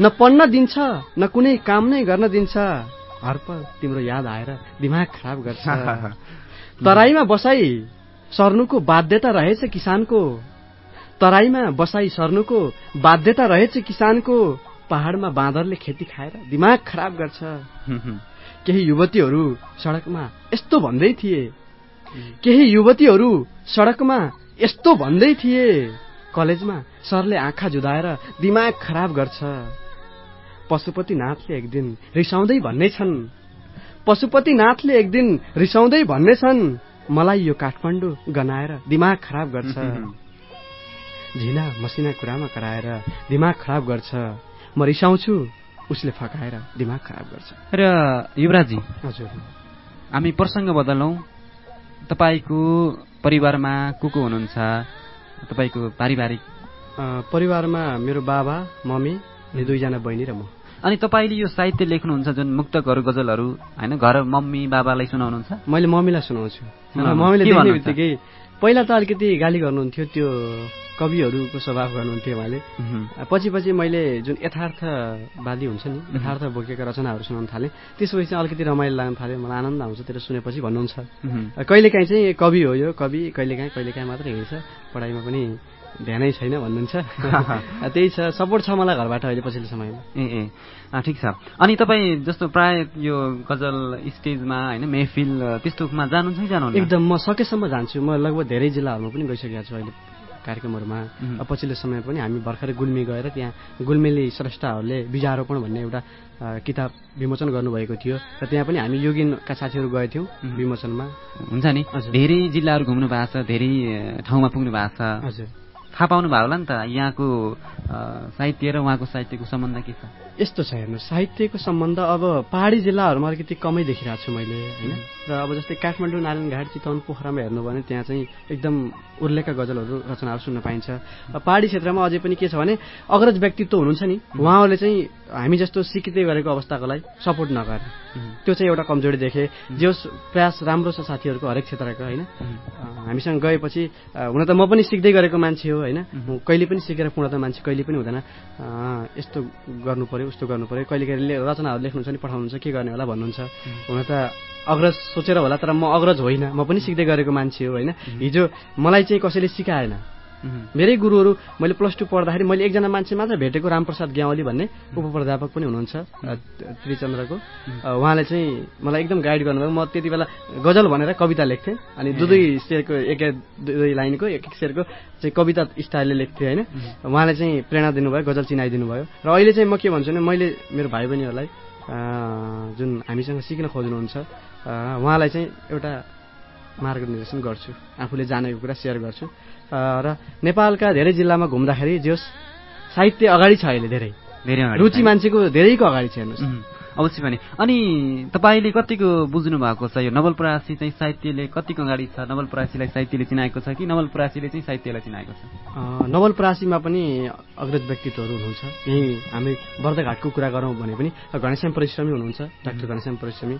न पढ्न दिन्छ न कुनै काम नै गर्न दिन्छ। हरपल तिम्रो याद आएर दिमाग खराब गर्छ। <laughs> तराईमा बसाई सर्नुको बाध्यता रहेछ किसानको। तराईमा बसाई सर्नुको बाध्यता रहेछ किसानको। पहाडमा बाँदरले खेती खाएर दिमाग खराब गर्छ। <laughs> केही युवतीहरू सडकमा यस्तो भन्दै थिए। केही युवतीहरू सडकमा यस्तो भन्दै थिए। कलेजमा सरले आँखा जुदाएर दिमाग खराब गर्छ। पशुपतिनाथले एक दिन रिसाउँदै भन्ने छन् पशुपतिनाथले एक दिन रिसाउँदै भन्ने छन् मलाई यो काठमाडौँ गनाएर दिमाग खराब गर्छ। <laughs> झिना मसिना कुरामा कराएर दिमाग खराब गर्छ। म रिसाउँछु। उसले फकाएर दिमाग खराब गर्छ। र युवराजी हजुर। हामी प्रसङ्ग बदलौँ। तपाईँको परिवारमा को को हुनुहुन्छ? तपाईँको पारिवारिक परिवारमा मेरो बाबा मम्मी अनि दुईजना बहिनी र म। अनि तपाईँले यो साहित्य लेख्नुहुन्छ जुन मुक्तकहरू गजलहरू होइन घर मम्मी बाबालाई सुनाउनुहुन्छ? मैले मम्मीलाई सुनाउँछु। मम्मीले देख्ने? बित्तिकै पहिला त अलिकति गाली गर्नुहुन्थ्यो त्यो कविहरूको स्वभाव गर्नुहुन्थ्यो उहाँले उहुँ। पछि पछि मैले जुन यथार्थवादी हुन्छ नि यथार्थ बोकेका रचनाहरू सुनाउन थालेँ त्यसपछि चाहिँ अलिकति रमाइलो लाग्न थाल्यो मलाई आनन्द आउँछ त्यो सुनेपछि भन्नुहुन्छ। कहिलेकाहीँ चाहिँ कवि हो यो कवि कहिलेकाहीँ कहिलेकाहीँ मात्रै हिँड्छ पढाइमा पनि ध्यानै छैन भन्नुहुन्छ। <laughs> त्यही छ सपोर्ट छ मलाई घरबाट अहिले पछिल्लो समयमा। ए ए। ठिक छ। अनि तपाईँ जस्तो प्राय यो गजल स्टेजमा होइन मेहफिल त्यस्तोमा जानुहुन्छ कि जानुहुन्न? एकदम म सकेसम्म जान्छु। म लगभग धेरै जिल्लाहरूमा पनि गइसकेको छु अहिले कार्यक्रमहरूमा। पछिल्लो समय पनि हामी भर्खरै गुल्मी गएर त्यहाँ गुल्मेली स्रष्टाहरूले बिजारोपण भन्ने एउटा किताब विमोचन गर्नुभएको थियो। र त्यहाँ पनि हामी योगिनका साथीहरू गएथ्यौँ. विमोचनमा। हुन्छ नि। धेरै जिल्लाहरू घुम्नु भएको छ धेरै ठाउँमा पुग्नु भएको छ। हजुर। थाहा पाउनु भयो होला नि त यहाँको साहित्य र उहाँको साहित्यको सम्बन्ध के छ? यस्तो छ हेर्नु साहित्यको सम्बन्ध अब पहाडी जिल्लाहरूमा अलिकति कमै देखिरहेको छु मैले होइन? र अब जस्तै काठमाडौँ नारायणघाट चितवन पोखरामा हेर्नु भने त्यहाँ चाहिँ एकदम उर्लेका गजलहरू रचनाहरू सुन्न पाइन्छ। पहाडी क्षेत्रमा अझै पनि के छ भने अग्रज व्यक्तित्व हुनुहुन्छ नि उहाँहरूले चाहिँ हामी जस्तो सिकिँदै गरेको अवस्थाकोलाई सपोर्ट नगरेर त्यो चाहिँ एउटा कमजोरी देखेँ। जे होस् प्रयास राम्रो छ साथीहरूको हरेक क्षेत्रको होइन? हामीसँग गएपछि हुन त म पनि सिक्दै गरेको मान्छे हो होइन? कहिले पनि सिकेर पूर्णता मान्छे कहिले पनि हुँदैन। यस्तो गर्नु पर्यो उस्तो गर्नु पर्यो। कहिले कहिले रचनाहरू लेख्नुहुन्छ नि पठाउनुहुन्छ के गर्ने होला भन्नुहुन्छ। हुन त अग्रज सोचेर होला तर म अग्रज होइन। म पनि सिक्दै गरेको मान्छे हो होइन? हिजो मलाई चाहिँ कसैले सिकाएन। मेरै गुरुहरू मैले प्लस टू पढ्दाखेरि मैले एकजना मान्छे मात्र भेटेको रामप्रसाद ग्यावली भन्ने उपप्राध्यापक पनि हुनुहुन्छ त्रिचन्द्रको। उहाँले चाहिँ मलाई एकदम गाइड गर्नुभयो। म त्यति बेला गजल भनेर कविता लेख्थेँ अनि दुई दुई शेरको एक एक दुई दुई लाइनको एक एक शेरको चाहिँ कविता स्टाइलले लेख्थेँ होइन? उहाँले चाहिँ प्रेरणा दिनुभयो गजल चिनाइदिनु भयो र अहिले चाहिँ म के भन्छु भने मैले मेरो भाइ बहिनीहरूलाई जुन हामीसँग सिक्न खोज्नुहुन्छ उहाँलाई चाहिँ एउटा मार्गनिर्देशन गर्छु। आफूले जानेको कुरा सेयर गर्छु। र नेपालका धेरै जिल्लामा घुम्दाखेरि जोस् साहित्य अगाडि छ अहिले धेरै। रुचि। मान्छेको धेरैको अगाडि छ हेर्नुहोस्। अवश्य पनि अनि तपाईँले कतिको बुझ्नु भएको छ यो नवलपरासी चाहिँ साहित्यले कतिको अगाडि छ? नवलपरासीलाई साहित्यले चिनाएको छ कि नवलपरासीले चाहिँ साहित्यलाई चिनाएको छ? नवलपरासीमा पनि अग्रज व्यक्तित्वहरू हुनुहुन्छ। यहीँ हामी बर्दघाटको कुरा गरौँ भने पनि घनश्याम परिश्रमी हुनुहुन्छ डाक्टर घनश्याम परिश्रमी।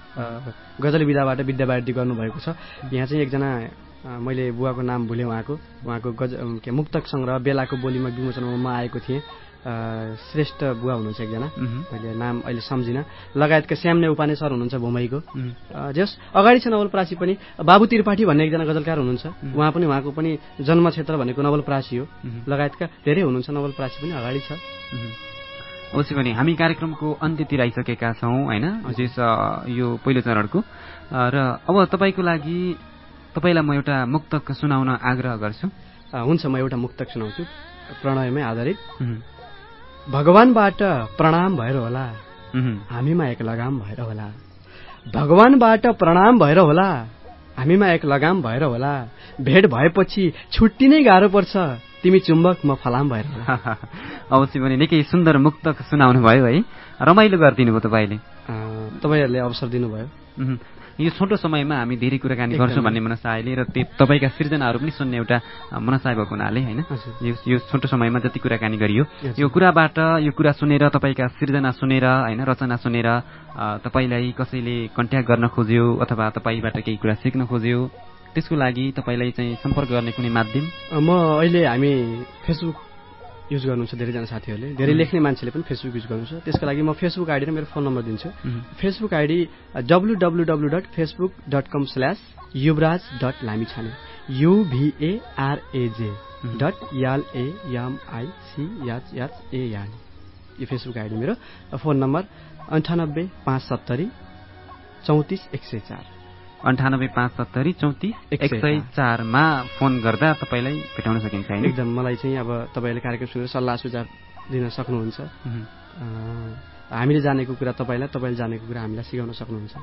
गजल विधाबाट विद्यावारिधि गर्नुभएको छ। यहाँ चाहिँ एकजना मैले बुवाको नाम भुलेँ उहाँको। उहाँको गज के मुक्तक सङ्ग्रह बेलाको बोलीमा विमोचनमा म आएको थिएँ। श्रेष्ठ बुवा हुनुहुन्छ एकजना। मैले नाम अहिले सम्झिनँ। लगायतका श्याम नेउपाने सर हुनुहुन्छ भुमैको जस अगाडि छ नवलप्रासी पनि बाबु त्रिपाठी भन्ने एकजना गजलकार हुनुहुन्छ। उहाँ पनि उहाँको पनि जन्म क्षेत्र भनेको नवलप्रासी हो। लगायतका धेरै हुनुहुन्छ नवलप्रासी पनि अगाडि छ। अवश्य पनि हामी कार्यक्रमको अन्त्यतिर आइसकेका छौँ होइन? यो पहिलो चरणको। र अब तपाईँको लागि तपाईँलाई म एउटा मुक्तक सुनाउन आग्रह गर्छु। हुन्छ म एउटा मुक्तक सुनाउँछु। प्रणयमै आधारित। भगवानबाट प्रणाम भएर होला। हामीमा एक लगाम भएर होला। भगवानबाट प्रणाम भएर होला। हामीमा एक लगाम भएर होला। भेट भएपछि छुट्टिनै गाह्रो पर्छ। तिमी चुम्बक म फलाम भएर <laughs> अवश्य पनि निकै सुन्दर मुक्तक सुनाउनु भयो है। रमाइलो गरिदिनु भयो तपाईँले तपाईँहरूले अवसर दिनुभयो। यो छोटो समयमा हामी धेरै कुराकानी गर्छौँ। भन्ने मनसायले र त्यो तपाईँका सृजनाहरू पनि सुन्ने एउटा मनसाय भएको हुनाले होइन। यो यो छोटो समयमा जति कुराकानी गरियो। यो कुराबाट यो कुरा सुनेर तपाईँका सृजना सुनेर होइन रचना सुनेर तपाईँलाई कसैले कन्ट्याक्ट गर्न खोज्यो अथवा तपाईँबाट केही कुरा सिक्न खोज्यो त्यसको लागि तपाईँलाई चाहिँ सम्पर्क गर्ने कुनै माध्यम म अहिले हामी फेसबुक युज गर्नुहुन्छ धेरैजना साथीहरूले। धेरै लेख्ने मान्छेले पनि फेसबुक युज गर्नुहुन्छ। त्यसको लागि म फेसबुक आइडी र मेरो फोन नम्बर दिन्छु। Facebook ID W W W dot Facebook dot com slash Yuvraj dot Lami Chhane Y U V R A J dot याल ए याम आई सी याच याच ए यान यो फेसबुक आइडी मेरो। फोन नम्बर अन्ठानब्बे पाँच सत्तरी चौतिस एक सय चार। अन्ठानब्बे पाँच सत्तरी चौतिस एक सय चारमा फोन गर्दा तपाईँलाई भेटाउन सकिन्छ एकदम मलाई चाहिँ अब तपाईँहरूले कार्यक्रम सुनेर सल्लाह सुझाव दिन सक्नुहुन्छ। हामीले जानेको कुरा तपाईँलाई तपाईँले जानेको कुरा हामीलाई सिकाउन सक्नुहुन्छ।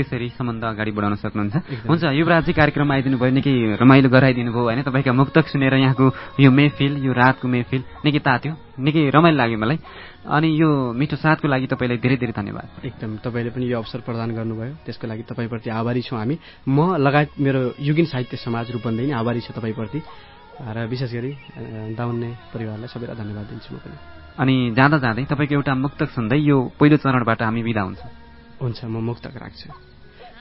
त्यसरी सम्बन्ध अगाडि बढाउन सक्नुहुन्छ। हुन्छ युवराजी कार्यक्रममा आइदिनु भयो निकै रमाइलो गराइदिनु भयो होइन? तपाईँका मुक्तक सुनेर यहाँको यो मेहफिल यो रातको मेहफिल निकै तात्यो निकै रमाइलो लाग्यो मलाई। अनि यो मिठो साथको लागि तपाईँलाई धेरै धेरै धन्यवाद। एकदम तपाईँले पनि यो अवसर प्रदान गर्नुभयो। त्यसको लागि तपाईँप्रति आभारी छौँ हामी। म लगायत मेरो युगिन साहित्य समाज रूपन्दै नै आभारी छ तपाईँप्रति। र विशेष गरी दाउन्ने परिवारलाई सबैलाई धन्यवाद दिन्छु म पनि। अनि जाँदा जाँदै तपाईँको एउटा मुक्तक सुन्दै यो पहिलो चरणबाट हामी बिदा हुन्छौँ। हुन्छ म मुक्तक राख्छु।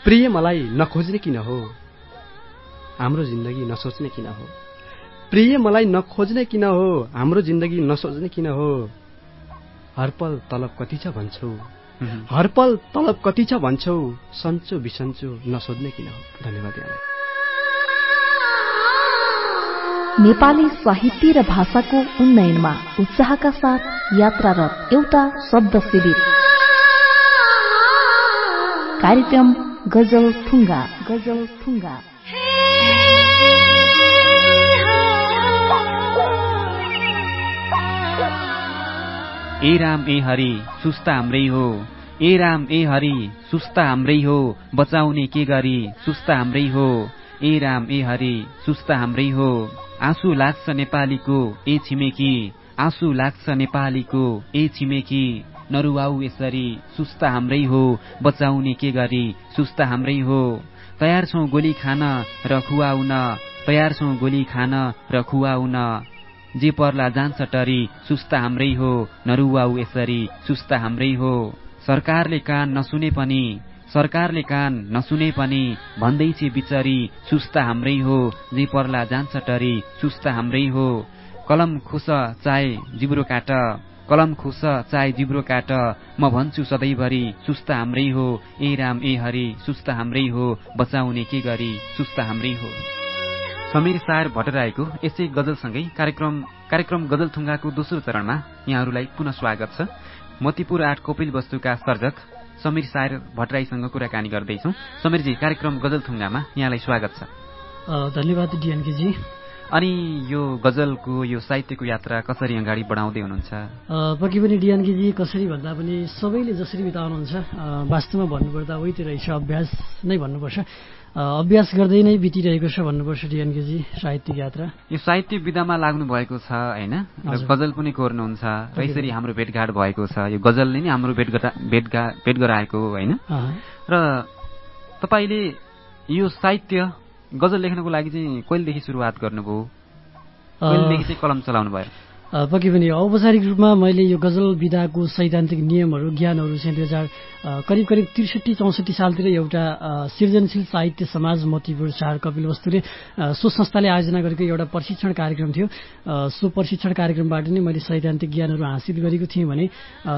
प्रिय मलाई नखोज्ने किन हो? हाम्रो जिन्दगी नसोच्ने किन हो? प्रिय मलाई नखोज्ने किन हो? हाम्रो जिन्दगी नसोच्ने किन हो? हरपल तलब कति छ भन्छौ। हरपल तलब कति छ भन्छौ। सन्चो बिसन्चो नसोध्ने किन हो? धन्यवाद यहाँलाई। नेपाली साहित्य र भाषाको उन्नयनमा उत्साहका साथ यात्रारत एउटा शब्द शिविर। कार्यक्रम गजल थुङ्गा। गजल थुङ्गा। ए राम ए हरि सुस्ता हाम्रै हो। ए राम ए हरि सुस्ता हाम्रै हो। बचाउने के गरी सुस्ता हाम्रै हो। ए राम ए हरि सुस्ता हाम्रै हो। आँसु लाग्छ नेपालीको ए छिमेकी। आँसु लाग्छ नेपालीको ए छिमेकी। नरुवाऊ यसरी सुस्ता हाम्रै हो बचाउने के गरी? सुस्ता हाम्रै हो। तयार छौँ गोली खान र खुवाउन तयार छौँ गोली खान र खुवाउन। जे पर्ला जान्छ टरी सुस्ता हाम्रै हो। नरुवाऊ यसरी सुस्ता हाम्रै हो। सरकारले कान नसुने पनि सरकारले कान नसुने पनि भन्दैछ बिचरी सुस्ता हाम्रै हो जे पर्ला जान्छ टरी सुस्ता हाम्रै हो। कलम खुस चाहे जिब्रो काट कलम खुस चाहे जिब्रो काट। म भन्छु सधैँभरि सुस्त हाम्रै हो ए राम ए हरि सुस्त हाम्रै हो बचाउने के गरी सुस्त हाम्रै हो। समीर सार भट्टराईको यसै गजलसँगै कार्यक्रम कार्यक्रम गजलथुङ्गाको दोस्रो चरणमा यहाँहरूलाई पुनः स्वागत छ। मोतीपुर आठ कोपिल वस्तुका सर्जक समीर सार भट्टराईसँग कुराकानी गर्दैछौ। समीरजी कार्यक्रम गजलथुङ्गामा यहाँलाई स्वागत छ। धन्यवाद डिएनकेजी। अनि यो गजलको यो साहित्यको यात्रा कसरी अगाडि बढाउँदै हुनुहुन्छ? पक्कै पनि डिएनकेजी कसरी भन्दा पनि सबैले जसरी बिताउनुहुन्छ वास्तवमा भन्नुपर्दा वही त्यो रहेछ अभ्यास नै भन्नुपर्छ। अभ्यास गर्दै नै बितिरहेको छ भन्नुपर्छ डिएनकेजी साहित्यिक यात्रा। यो साहित्य विधामा लाग्नु भएको छ होइन? गजल पनि कोर्नुहुन्छ र यसरी हाम्रो भेटघाट भएको छ। यो गजलले नै हाम्रो भेट भेटघा भेट गराएको होइन? र तपाईँले यो साहित्य गजल लेख्नको लागि चाहिँ कहिलेदेखि सुरुवात गर्नुभयो? कहिलेदेखि चाहिँ कलम चलाउनु भयो पक्कै पनि औपचारिक रूपमा मैले यो गजल विधाको सैद्धान्तिक नियमहरू ज्ञानहरू चाहिँ दुई हजार करिब करिब त्रिसठी चौसठी सालतिर एउटा सृजनशील साहित्य समाज मोतीपुर चार कपिल वस्तुले सो संस्थाले आयोजना गरेको एउटा प्रशिक्षण कार्यक्रम थियो। सो प्रशिक्षण कार्यक्रमबाट नै मैले सैद्धान्तिक ज्ञानहरू हासिल गरेको थिएँ भने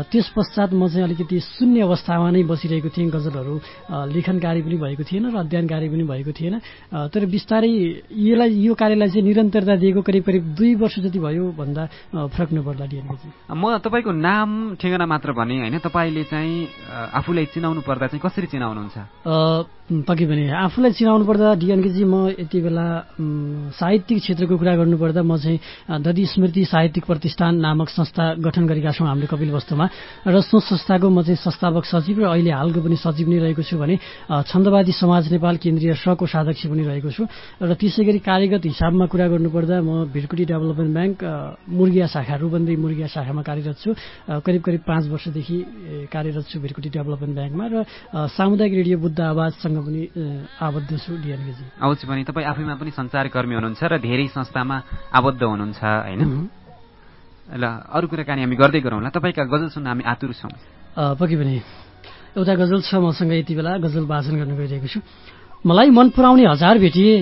त्यस पश्चात म चाहिँ अलिकति शून्य अवस्थामा नै बसिरहेको थिएँ गजलहरू लेखन कार्य पनि भएको थिएन र अध्ययन कार्य पनि भएको थिएन। तर बिस्तारै यसलाई यो कार्यलाई चाहिँ निरन्तरता दिएको करिब करिब दुई वर्ष जति भयो भन्दा फर्क्नु पर्ला डिएनकेजी म तपाईँको नाम ठेगाना मात्र भने होइन तपाईँले चाहिँ आफूलाई चिनाउनु पर्दा चाहिँ कसरी चिनाउनुहुन्छ? पक्कै पनि। आफूलाई चिनाउनु पर्दा डिएनकेजी म यति बेला साहित्यिक क्षेत्रको कुरा गर्नुपर्दा म चाहिँ दधी स्मृति साहित्यिक प्रतिष्ठान नामक संस्था गठन गरेका छौँ हामीले कपिल वस्तुमा। र सो संस्थाको म चाहिँ संस्थापक सचिव र अहिले हालको पनि सचिव नै रहेको छु भने छन्दवादी समाज नेपाल केन्द्रीय सकोषाध्यक्ष पनि रहेको छु। र त्यसै कार्यगत हिसाबमा कुरा गर्नुपर्दा म भिरकुटी डेभलपमेन्ट ब्याङ्क मुर्गिया शाखा रुबन्दी मुर्गिया शाखामा कार्यरत छु। करिब करिब पाँच वर्षदेखि कार्यरत छु भिरकुटी डेभलपमेन्ट ब्याङ्कमा। र सामुदायिक रेडियो बुद्ध आवाजसँग पनि आबद्ध छु डिएनकेजी अवश्य पनि तपाईँ आफैमा पनि सञ्चारकर्मी हुनुहुन्छ र धेरै संस्थामा आबद्ध हुनुहुन्छ होइन? ल अरू कुराकानी हामी गर्दै गरौँला। तपाईँका गजल सुन्न हामी आतुर छौँ। पक्कै पनि। एउटा गजल छ मसँग यति बेला गजल वाचन गर्न गइरहेको छु। मलाई मन पराउने हजार भेटिए।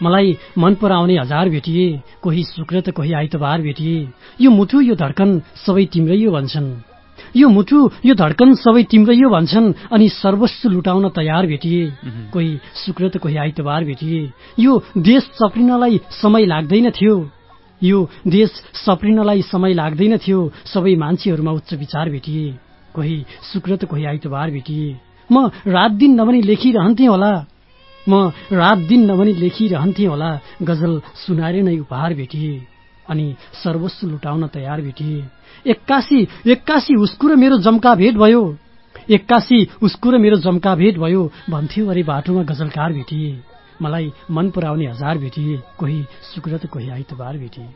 मलाई मन पराउने हजार भेटिए। कोही शुक्र त कोही आइतबार भेटिए। यो मुठु यो धड्कन सबै तिम्रै यो भन्छन्। यो मुठु यो धड्कन सबै तिम्रै यो भन्छन् अनि सर्वस्व लुटाउन तयार भेटिए। कोही शुक्र त कोही आइतबार भेटिए। यो देश चप्रिनलाई समय लाग्दैन थियो। यो देश सप्रिनलाई समय लाग्दैन थियो। सबै मान्छेहरूमा उच्च विचार भेटिए। कोही शुक्र त कोही आइतबार भेटिए। म रात दिन नभनी लेखिरहन्थेँ होला। म रात दिन नभनी लेखिरहन्थेँ होला। गजल सुनाएर नै उपहार भेटिए। अनि सर्वस्व लुटाउन तयार भेटिए। एक्कासी एक्कासी उसको र मेरो जम्का भेट भयो। एक्कासी उसको र मेरो जम्का भेट भयो भन्थ्यो अरे बाटोमा गजलकार भेटिए। मलाई मन पराउने हजार भेटिए कोही शुक्र त कोही आइतबार भेटिए।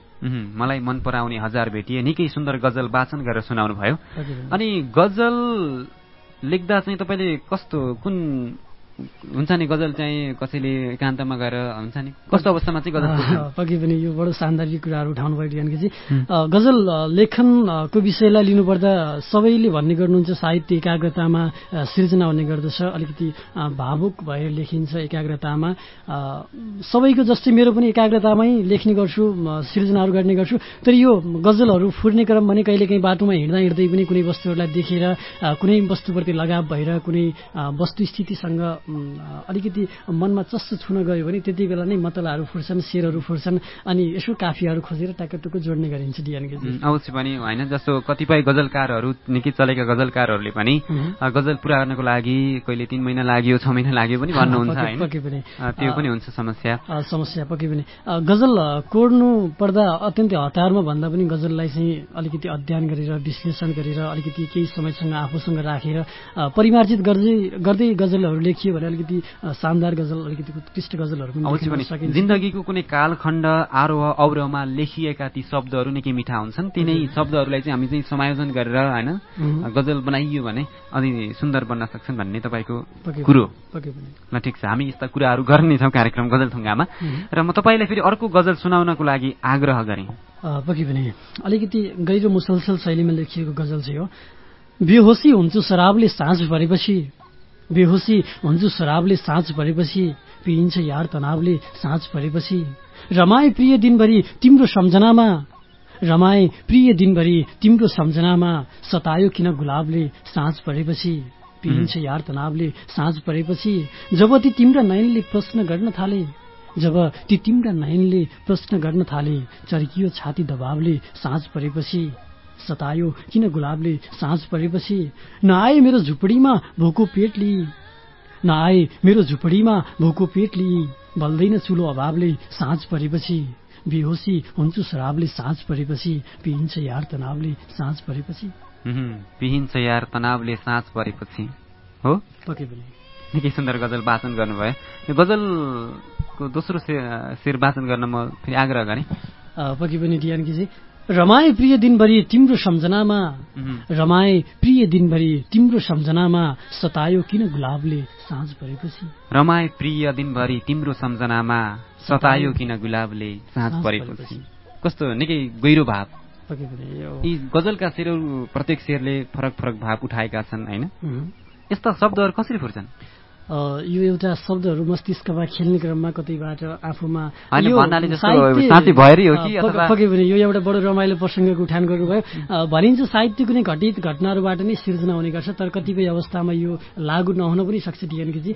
मलाई मन पराउने हजार भेटिए निकै सुन्दर गजल वाचन गरेर सुनाउनु भयो अनि गजल लेख्दा चाहिँ तपाईँले कस्तो कुन हुन्छ नि गजल चाहिँ कसैले एकान्तमा गएर हुन्छ नि कस्तो अवस्थामा चाहिँ गजल पक्कै पनि यो बडो सान्दर्भिक कुराहरू उठाउनु भयो डिएनकेजी गजल लेखनको विषयलाई लिनुपर्दा सबैले भन्ने गर्नुहुन्छ साहित्य एकाग्रतामा सृजना हुने गर्दछ अलिकति भावुक भएर लेखिन्छ एकाग्रतामा सबैको जस्तै मेरो पनि एकाग्रतामै लेख्ने गर्छु सृजनाहरू गर्ने गर्छु तर यो गजलहरू फुर्ने क्रम भने कहिलेकाहीँ बाटोमा हिँड्दा हिँड्दै पनि कुनै वस्तुहरूलाई देखेर कुनै वस्तुप्रति लगाव भएर कुनै वस्तुस्थितिसँग अलिकति मनमा चस्सो छुन गयो भने त्यति बेला नै मतलाहरू फुर्छन् शेरहरू फुर्छन् अनि यसो काफीहरू खोजेर टाकटुकु जोड्ने गरिन्छ डिएनकेजी अवश्य पनि होइन जस्तो कतिपय गजलकारहरू निकै चलेका गजलकारहरूले पनि गजल पुरा गर्नको लागि कहिले तिन महिना लाग्यो छ महिना लाग्यो पनि भन्नुहुन्छ त्यो पनि हुन्छ समस्या। समस्या पक्कै पनि। गजल कोर्नु पर्दा अत्यन्तै हतारमा भन्दा पनि गजललाई चाहिँ अलिकति अध्ययन गरेर विश्लेषण गरेर अलिकति केही समयसँग आफूसँग राखेर परिमार्जित गर्दै गर्दै गजलहरू लेखियो भने अलिकति शानदार गजल अलिकति उत्कृष्ट गजलहरू पनि सकिन्छ। जिन्दगीको कुनै कालखण्ड आरोह अवरोहमा लेखिएका ती शब्दहरू निकै मिठा हुन्छन्। तिनै शब्दहरूलाई चाहिँ हामी चाहिँ समायोजन गरेर होइन गजल बनाइयो भने अलि सुन्दर बन्न सक्छन् भन्ने तपाईँको कुरो। ल ठिक छ। हामी यस्ता कुराहरू गर्नेछौँ कार्यक्रम गजल थुङ्गामा र म तपाईँलाई फेरि अर्को गजल सुनाउनको लागि आग्रह गरेँ। पक्कै पनि। अलिकति गहिरो मुसलसल शैलीमा लेखिएको गजल चाहिँ हो। बेहोसी हुन्छु शराबले साँझ परेपछि बेहोसी हुन्छु शराबले साँझ परेपछि पिइन्छ यार तनावले साँझ परेपछि। रमाए प्रिय दिनभरि तिम्रो सम्झनामा रमाए प्रिय दिनभरि तिम्रो सम्झनामा सतायो किन गुलाबले साँझ परेपछि? पिलिन्छ यार तनावले साँझ परेपछि जब ती तिम्रा नयनले प्रश्न गर्न थाले जब ती तिम्रा नयनले प्रश्न गर्न थाले चर्कियो छाती दबावले साँझ परेपछि। सतायो किन गुलाबले साँझ परेपछि नआए मेरो झुपडीमा भोको पेट लिई नआए मेरो झुपडीमा भोको पेट लिई बल्दैन चुलो अभावले साँझ परेपछि। बेहोसी हुन्छु शराबले साँझ परेपछि पिइन्छ यार तनावले साँझ परेपछि। पिहिन्छ यार तनावले साँझ परेपछि। हो? पनि। निकै सुन्दर गजल वाचन गर्नुभयो। यो गजलको दोस्रो शेर वाचन गर्न म फेरि आग्रह गरेँ। पके पनि डियानकीजी। रमाए प्रिय दिनभरि तिम्रो सम्झनामा रमाए प्रिय दिनभरि तिम्रो सम्झनामा सतायो किन गुलाबले साँझ परेपछि? रमाए प्रिय दिनभरि तिम्रो सम्झनामा सतायो किन गुलाबले साँझ परेपछि? कस्तो निकै गहिरो भाव। यी। गजलका शेरहरू प्रत्येक शेरले फरक फरक भाव उठाएका छन् होइन? यस्ता शब्दहरू कसरी फुर्छन्? यो एउटा शब्दहरू मस्तिष्कमा खेल्ने क्रममा कतैबाट आफूमा पक्कै पनि यो एउटा बडो रमाइलो प्रसङ्गको उठान गर्नुभयो। भनिन्छ साहित्य कुनै घटित घटनाहरूबाट नै सिर्जना हुने गर्छ तर कतिपय अवस्थामा यो लागू नहुन पनि सक्छ डिएनकेजी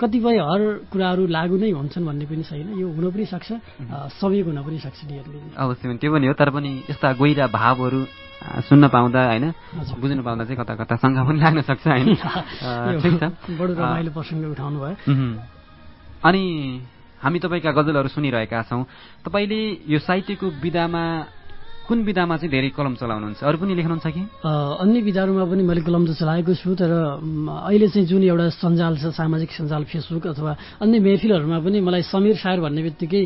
कतिपय हर कुराहरू लागू नै हुन्छन् भन्ने पनि छैन यो हुन पनि सक्छ संयोग हुन पनि सक्छ डिएनकेजी अवश्य त्यो पनि हो तर पनि यस्ता गहिरा भावहरू सुन्न पाउँदा होइन? बुझ्नु पाउँदा चाहिँ कता कता शङ्का पनि लाग्न सक्छ होइन? <laughs> ठिक छ। उठाउनु भयो। अनि हामी तपाईँका गजलहरू सुनिरहेका छौँ। तपाईँले यो साहित्यको विधामा कुन विधामा चाहिँ धेरै कलम चलाउनुहुन्छ? अरू पनि लेख्नुहुन्छ कि? अन्य विधाहरूमा पनि मैले कलम त चलाएको छु तर अहिले चाहिँ जुन एउटा सञ्जाल छ सामाजिक सञ्जाल फेसबुक अथवा अन्य मेहफिलहरूमा पनि मलाई समीर सायर भन्ने बित्तिकै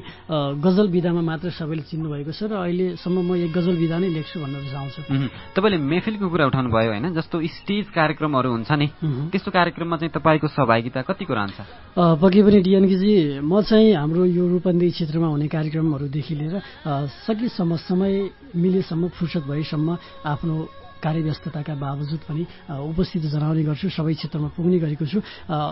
गजल विधामा मात्र सबैले चिन्नु भएको छ र अहिलेसम्म म एक गजल विधा नै लेख्छु भन्न चाहन्छु। तपाईँले मेहफिलको कुरा उठाउनु भयो होइन जस्तो स्टेज कार्यक्रमहरू हुन्छ नि त्यस्तो कार्यक्रममा चाहिँ तपाईँको सहभागिता कतिको रहन्छ पक्कै पनि डिएनकेजी म चाहिँ हाम्रो यो रूपन्देही क्षेत्रमा हुने कार्यक्रमहरूदेखि लिएर सकेसम्म समय मिलेसम्म फुर्सद भएसम्म आफ्नो कार्यव्यस्तताका बावजुद पनि उपस्थिति जनाउने गर्छु सबै क्षेत्रमा पुग्ने गरेको छु।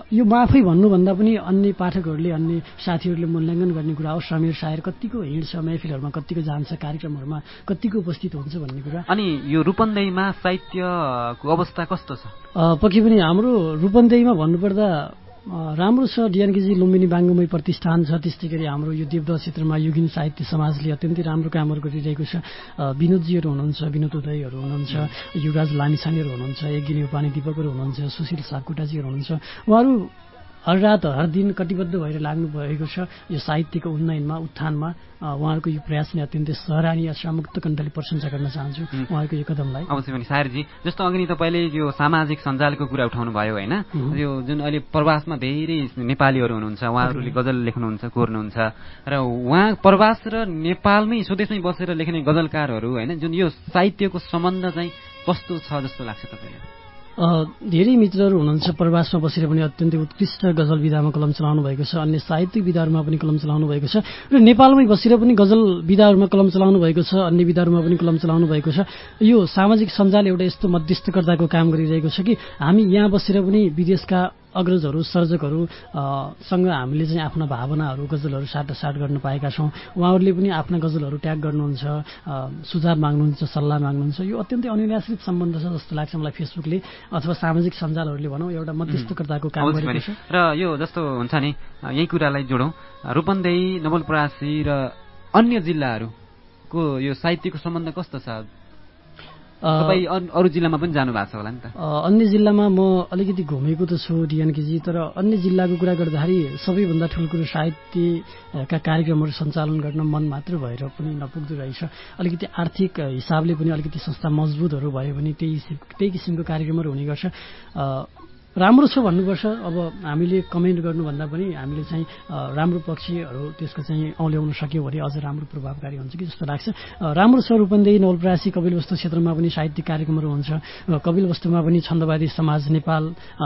यो म आफै भन्नुभन्दा पनि अन्य पाठकहरूले अन्य साथीहरूले मूल्याङ्कन गर्ने कुरा हो। समीर सायर कतिको हिँड्छ महफिलहरूमा कतिको जान्छ कार्यक्रमहरूमा कतिको उपस्थित हुन्छ भन्ने कुरा। अनि यो रूपन्देहीमा साहित्यको अवस्था कस्तो छ? पक्कै पनि हाम्रो रूपन्देहीमा भन्नुपर्दा राम्रो छ डिएनकेजी लुम्बिनी बाङ्गुमय प्रतिष्ठान छ त्यस्तै गरी हाम्रो यो देवद क्षेत्रमा युगिन साहित्य समाजले अत्यन्तै राम्रो कामहरू गरिरहेको छ। विनोदजीहरू हुनुहुन्छ विनोद उदयहरू हुनुहुन्छ युवराज लामिछानेहरू हुनुहुन्छ यज्ञ पानी दिपकहरू हुनुहुन्छ सुशील सापकोटाजीहरू हुनुहुन्छ। उहाँहरू हर रात हर दिन कटिबद्ध भएर लाग्नु भएको छ। यो साहित्यको उन्नयनमा उत्थानमा उहाँहरूको यो प्रयास नै अत्यन्तै सराहनीय छ मुक्त कण्ठले प्रशंसा गर्न चाहन्छु उहाँको यो कदमलाई। अवश्य पनि। सायरजी जस्तो अघि तपाईँले यो सामाजिक सञ्जालको कुरा उठाउनु भयो होइन यो जुन अहिले प्रवासमा धेरै नेपालीहरू हुनुहुन्छ उहाँहरूले गजल लेख्नुहुन्छ कोर्नुहुन्छ र उहाँ प्रवास र नेपालमै स्वदेशमै बसेर लेख्ने गजलकारहरू होइन जुन यो साहित्यको सम्बन्ध चाहिँ कस्तो छ जस्तो लाग्छ तपाईँलाई? धेरै मित्रहरू हुनुहुन्छ प्रवासमा बसेर पनि अत्यन्तै उत्कृष्ट गजल विधामा कलम चलाउनु भएको छ अन्य साहित्यिक विधाहरूमा पनि कलम चलाउनु भएको छ र नेपालमै बसेर पनि गजल विधाहरूमा कलम चलाउनु भएको छ अन्य विधाहरूमा पनि कलम चलाउनु भएको छ। यो सामाजिक सञ्जाल एउटा यस्तो मध्यस्थकर्ताको काम गरिरहेको छ कि हामी यहाँ बसेर पनि विदेशका अग्रजहरू सर्जकहरूसँग हामीले चाहिँ आफ्ना भावनाहरू गजलहरू साटासाट गर्न पाएका छौँ। उहाँहरूले पनि आफ्ना गजलहरू ट्याग गर्नुहुन्छ सुझाव माग्नुहुन्छ सल्लाह माग्नुहुन्छ। यो अत्यन्तै अनुनाश्रित सम्बन्ध छ जस्तो लाग्छ मलाई फेसबुकले अथवा सामाजिक सञ्जालहरूले भनौँ एउटा मध्यस्थकर्ताको काम गरेको छ। र यो जस्तो हुन्छ नि यही कुरालाई जोडौँ। रूपन्देही नवलपरासी र अन्य जिल्लाहरूको यो साहित्यको सम्बन्ध कस्तो छ? तपाईँ अरू जिल्लामा पनि जानु भएको छ होला नि त। अन्य जिल्लामा म अलिकति घुमेको त छु डिएनकेजी तर अन्य जिल्लाको कुरा गर्दाखेरि सबैभन्दा ठुलो कुरो साहित्यका कार्यक्रमहरू सञ्चालन गर्न मन मात्र भएर पनि नपुग्दो रहेछ। अलिकति आर्थिक हिसाबले पनि अलिकति संस्था मजबुतहरू भयो भने त्यही त्यही किसिमको कार्यक्रमहरू हुने गर्छ। राम्रो छ भन्नुपर्छ अब हामीले कमेन्ट गर्नुभन्दा पनि हामीले चाहिँ राम्रो पक्षहरू त्यसको चाहिँ औल्याउन सक्यो भने अझ राम्रो प्रभावकारी हुन्छ कि जस्तो लाग्छ। राम्रो छ रूपन्देही नवलप्रासी कपिल वस्तु क्षेत्रमा पनि साहित्यिक कार्यक्रमहरू हुन्छ। कपिल वस्तुमा पनि छन्दवादी समाज नेपाल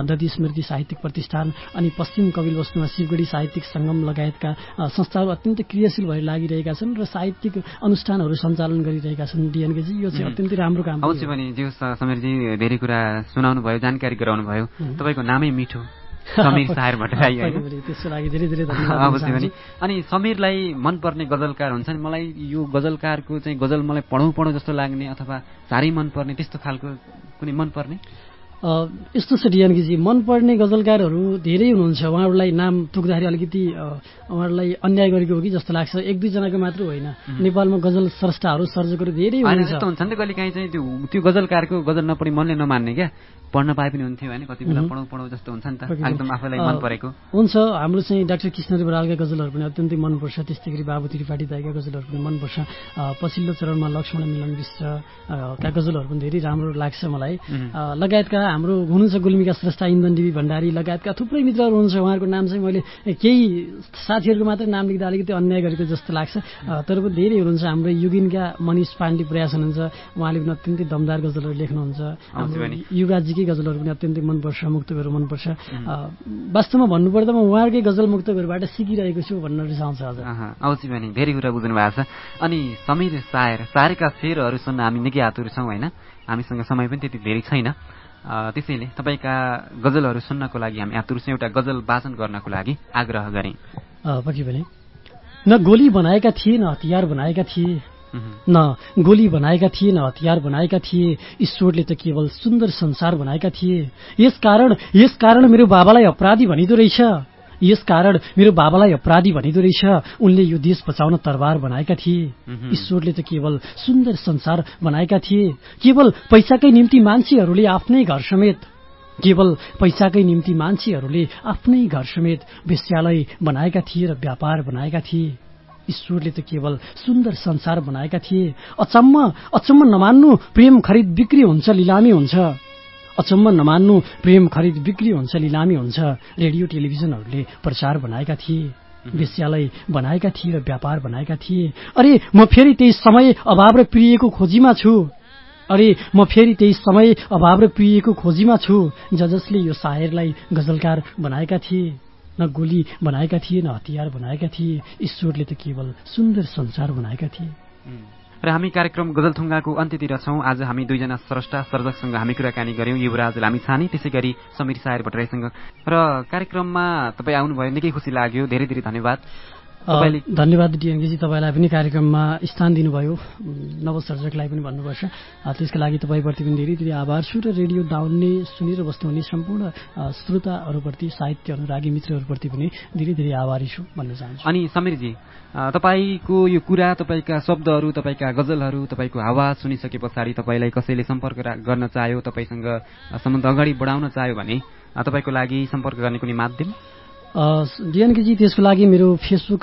दती स्मृति साहित्यिक प्रतिष्ठान अनि पश्चिम कपिल वस्तुमा शिवगढी साहित्यिक सङ्गम लगायतका संस्थाहरू अत्यन्तै क्रियाशील भएर लागिरहेका छन् र साहित्यिक अनुष्ठानहरू सञ्चालन गरिरहेका छन्। डिएनकेजी यो चाहिँ अत्यन्तै राम्रो काम अवश्य पनि ज्यू समीरजी धेरै कुरा सुनाउनु भयो जानकारी गराउनु भयो तपाईँको नामै मिठो। समीर <laughs> सायर भट्टराई <laughs> अवश्य पनि। अनि समीरलाई मनपर्ने गजलकार हुन्छ नि मलाई यो गजलकारको चाहिँ गजल मलाई पढौँ पढौँ जस्तो लाग्ने अथवा साह्रै मनपर्ने त्यस्तो खालको कुनै मनपर्ने? यस्तो छ डिएनकेजी। मनपर्ने गजलकारहरू धेरै हुनुहुन्छ। उहाँहरूलाई नाम तोक्दाखेरि अलिकति उहाँहरूलाई अन्याय गरेको हो कि जस्तो लाग्छ। एक दुईजनाको मात्र होइन। नेपालमा गजल स्रष्टाहरू सर्जकहरू धेरै हुनुहुन्छ। त्यस्तो हुन्छ नि त कहिले काहीँ चाहिँ त्यो त्यो गजलकारको गजल नपढी मनले नमान्ने क्या। पढ्न पाए पनि हुन्थ्यो होइन कति बेला पढौँ पढौँ जस्तो हुन्छ नि त। एकदम आफैलाई मन परेको हुन्छ। हाम्रो चाहिँ डाक्टर कृष्णदेव बरालका गजलहरू पनि अत्यन्तै मनपर्छ। त्यस्तै गरी बाबु त्रिपाठी दाईका गजलहरू पनि मनपर्छ। पछिल्लो चरणमा लक्ष्मण मिलन विश्व अ, का गजलहरू पनि धेरै राम्रो लाग्छ मलाई। लगायतका हाम्रो हुनुहुन्छ गुल्मीका श्रेष्ठ इन्धन देवी भण्डारी लगायतका थुप्रै मित्रहरू हुनुहुन्छ। उहाँहरूको नाम चाहिँ मैले केही साथीहरूको मात्रै नाम लेख्दा अलिकति अन्याय गरेको जस्तो लाग्छ। तर पनि धेरै हुनुहुन्छ। हाम्रो युगिनका मनिष पाण्डे प्रयास हुनुहुन्छ। उहाँले पनि अत्यन्तै दमदार गजलहरू लेख्नुहुन्छ। युवराजीकै गजलहरू पनि अत्यन्तै मनपर्छ मुक्तकहरू मनपर्छ। वास्तवमा भन्नुपर्दा म उहाँहरूकै गजल मुक्तकहरूबाट सिकिरहेको छु भन्न रिसाउँछ हजुर अवश्य पनि धेरै कुरा बुझ्नु भएको छ। अनि समीर सायर सायरका शेरहरू सुन्न हामी निकै आतुर छौँ होइन? हामीसँग समय पनि त्यति धेरै छैन। त्यसैले तपाईँका गजलहरू सुन्नको लागि हामी आतुर छौँ एउटा गजल वाचन गर्नको लागि आग्रह गरेँ। पक्कै पनि। न गोली बनाएका थिए न हतियार बनाएका थिए। न गोली बनाएका थिए न हतियार बनाएका थिए। ईश्वरले त केवल सुन्दर संसार बनाएका थिए। यसकारण यसकारण मेरो बाबालाई अपराधी भनिदो रहेछ। यसकारण मेरो बाबालाई अपराधी भनिदो रहेछ। उनले यो देश बचाउन तरबार बनाएका थिए। ईश्वरले त केवल सुन्दर संसार बनाएका थिए। केवल पैसाकै निम्ति मान्छेहरूले आफ्नै घर समेत केवल पैसाकै निम्ति मान्छेहरूले आफ्नै घर समेत वेश्यालय बनाएका थिए र व्यापार बनाएका थिए। ईश्वरले त केवल सुन्दर संसार बनाएका थिए। अचम्म अचम्म नमान्नु प्रेम खरिद बिक्री हुन्छ लिलामी हुन्छ। अचम्म नमान्नु प्रेम खरिद बिक्री हुन्छ लिलामी हुन्छ रेडियो टेलिभिजनहरूले प्रचार बनाएका थिए वेश्यालय बनाएका थिए र व्यापार बनाएका थिए। अरे म फेरि त्यही समय अभाव र प्रियको खोजीमा छु। अरे म फेरि त्यही समय अभाव र प्रियको खोजीमा छु ज जसले यो सायरलाई गजलकार बनाएका थिए न गोली बनाएका थिए न हतियार बनाएका थिए। ईश्वरले त केवल सुन्दर संसार बनाएका थिए। र हामी कार्यक्रम गजलथुङ्गाको अन्त्यतिर छौँ। आज हामी दुईजना स्रष्टा सर्जकसँग हामी कुराकानी गऱ्यौँ। युवराज लामिछाने त्यसै गरी समीर सायर भट्टराईसँग। र कार्यक्रममा तपाईँ आउनुभयो निकै खुसी लाग्यो। धेरै धेरै धन्यवाद। धन्यवाद डिएनकेजी तपाईँलाई पनि कार्यक्रममा स्थान दिनुभयो। नवसर्जकलाई पनि भन्नुपर्छ। त्यसका लागि तपाईँप्रति पनि धेरै धेरै आभार। छु र रेडियो डाउन्ने सुनेर बस्नुहुने सम्पूर्ण श्रोताहरूप्रति साहित्य अनुरागी मित्रहरूप्रति पनि धेरै धेरै आभारी छु भन्न चाहन्छु। अनि समीरजी तपाईँको यो कुरा तपाईँका शब्दहरू तपाईँका गजलहरू तपाईँको आवाज सुनिसके पछाडि तपाईँलाई कसैले सम्पर्क गर्न चाह्यो तपाईँसँग सम्बन्ध अगाडि बढाउन चाह्यो भने तपाईँको लागि सम्पर्क गर्ने कुनै माध्यम? डिएनकेजी त्यसको लागि मेरो फेसबुक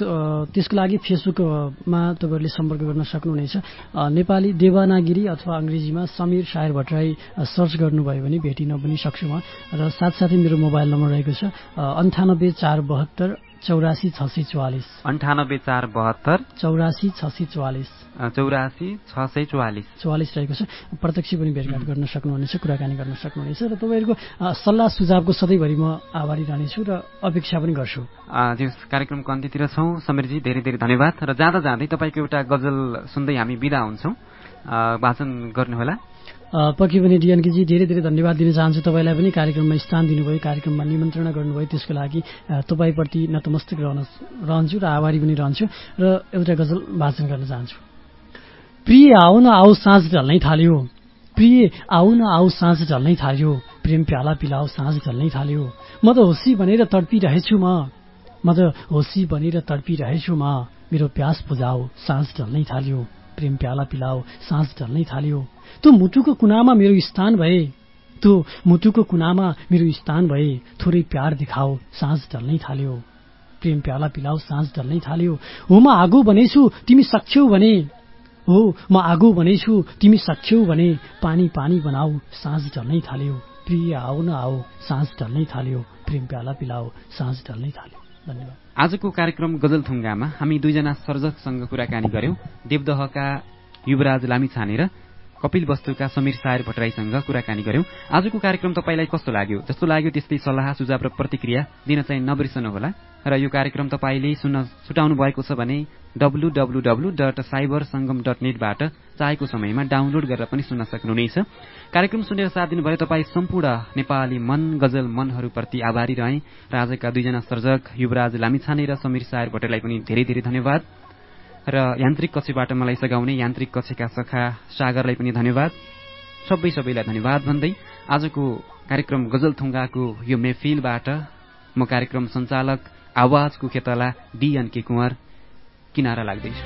त्यसको लागि फेसबुकमा तपाईँहरूले सम्पर्क गर्न सक्नुहुनेछ। नेपाली देवानागिरी अथवा अङ्ग्रेजीमा समीर सायर भट्टराई सर्च गर्नुभयो भने भेटिन पनि सक्छु म। र साथसाथै मेरो मोबाइल नम्बर रहेको छ अन्ठानब्बे चार बहत्तर चौरासी छ सय चौवालिस। अन्ठानब्बे चार बहत्तर चौरासी छ सय चौवालिस। चौरासी छ सय चौवालिस। चौवालिस रहेको छ। प्रत्यक्ष पनि भेटघाट गर्न सक्नुहुनेछ कुराकानी गर्न सक्नुहुनेछ र तपाईँहरूको सल्लाह सुझावको सधैँभरि म आभारी रहनेछु र अपेक्षा पनि गर्छु। ज्यू कार्यक्रमको अन्त्यतिर छौँ। समीरजी धेरै धेरै धन्यवाद र जाँदा जाँदै तपाईँको एउटा गजल सुन्दै हामी बिदा हुन्छौँ। वाचन गर्नुहोला। पक्कै पनि डिएनकेजी धेरै धेरै धन्यवाद दिन चाहन्छु तपाईँलाई पनि। कार्यक्रममा स्थान दिनुभयो कार्यक्रममा निमन्त्रणा गर्नुभयो त्यसको लागि तपाईँप्रति नतमस्तक रहन रहन्छु र आभारी पनि रहन्छु र एउटा गजल वाचन गर्न चाहन्छु। प्रिय आऊ न आऊ साँझ ढल्नै थाल्यो। प्रिय आऊ न आऊ साँझ ढल्नै थाल्यो। प्रेम प्याला पिलाऊ साँझ ढल्नै थाल्यो। म त होसी भनेर तडपिरहेछु म। म त होसी बनेर तडपिरहेछु म। मेरो प्यास बुझाऊ साँझ ढल्नै थाल्यो। प्रेम प्याला पिलाऊ साँझ ढल्नै थाल्यो। तँ मुटुको कुनामा मेरो स्थान भए। तँ मुटुको कुनामा मेरो स्थान भए। थोरै प्यार देखाऊ साँझ ढल्नै थाल्यो। प्रेम प्याला पिलाऊ साँझ ढल्नै थाल्यो। हो म आगो बनेछु तिमी सक्छौ भने। हो म आगो बनेछु तिमी सक्छौ भने पानी पानी बनाऊ साँझ ढल्नै थाल्यो। प्रिय आऊ न आऊ साँझ ढल्नै थाल्यो। प्रेम प्याला पिलाऊ साँझ ढल्नै थाल्यो। धन्यवाद। आजको कार्यक्रम गजलथुङ्गामा हामी दुईजना सर्जकसँग कुराकानी गऱ्यौँ देवदहका युवराज लामिछाने र कपिल वस्तुका समीर सायर भट्टराईसँग कुराकानी गर्यौं। आजको कार्यक्रम तपाईँलाई कस्तो लाग्यो? जस्तो लाग्यो त्यस्तै सल्लाह सुझाव र प्रतिक्रिया दिन चाहिँ नबिर्सनुहोला। र यो कार्यक्रम तपाईँले सुन्न छुटाउनु भएको छ भने W dot cyber Sangam dot नेटबाट चाहेको समयमा डाउनलोड गरेर पनि सुन्न सक्नुहुनेछ। कार्यक्रम सुनेर साथ दिनुभयो तपाईँ सम्पूर्ण नेपाली मन गजल मनहरूप्रति आभारी रहे। र आजका दुईजना सर्जक युवराज लामिछाने र समीर सायर भट्टराईलाई पनि धेरै धेरै धन्यवाद। र यान्त्रिक कक्षबाट मलाई सघाउने यान्त्रिक कक्षका सखा सागरलाई पनि धन्यवाद। सबै सबैलाई धन्यवाद भन्दै आजको कार्यक्रम गजल थुङ्गाको यो मेफिलबाट म कार्यक्रम सञ्चालक आवाजको खेतला डिएन के कुँवर किनारा लाग्दैछु।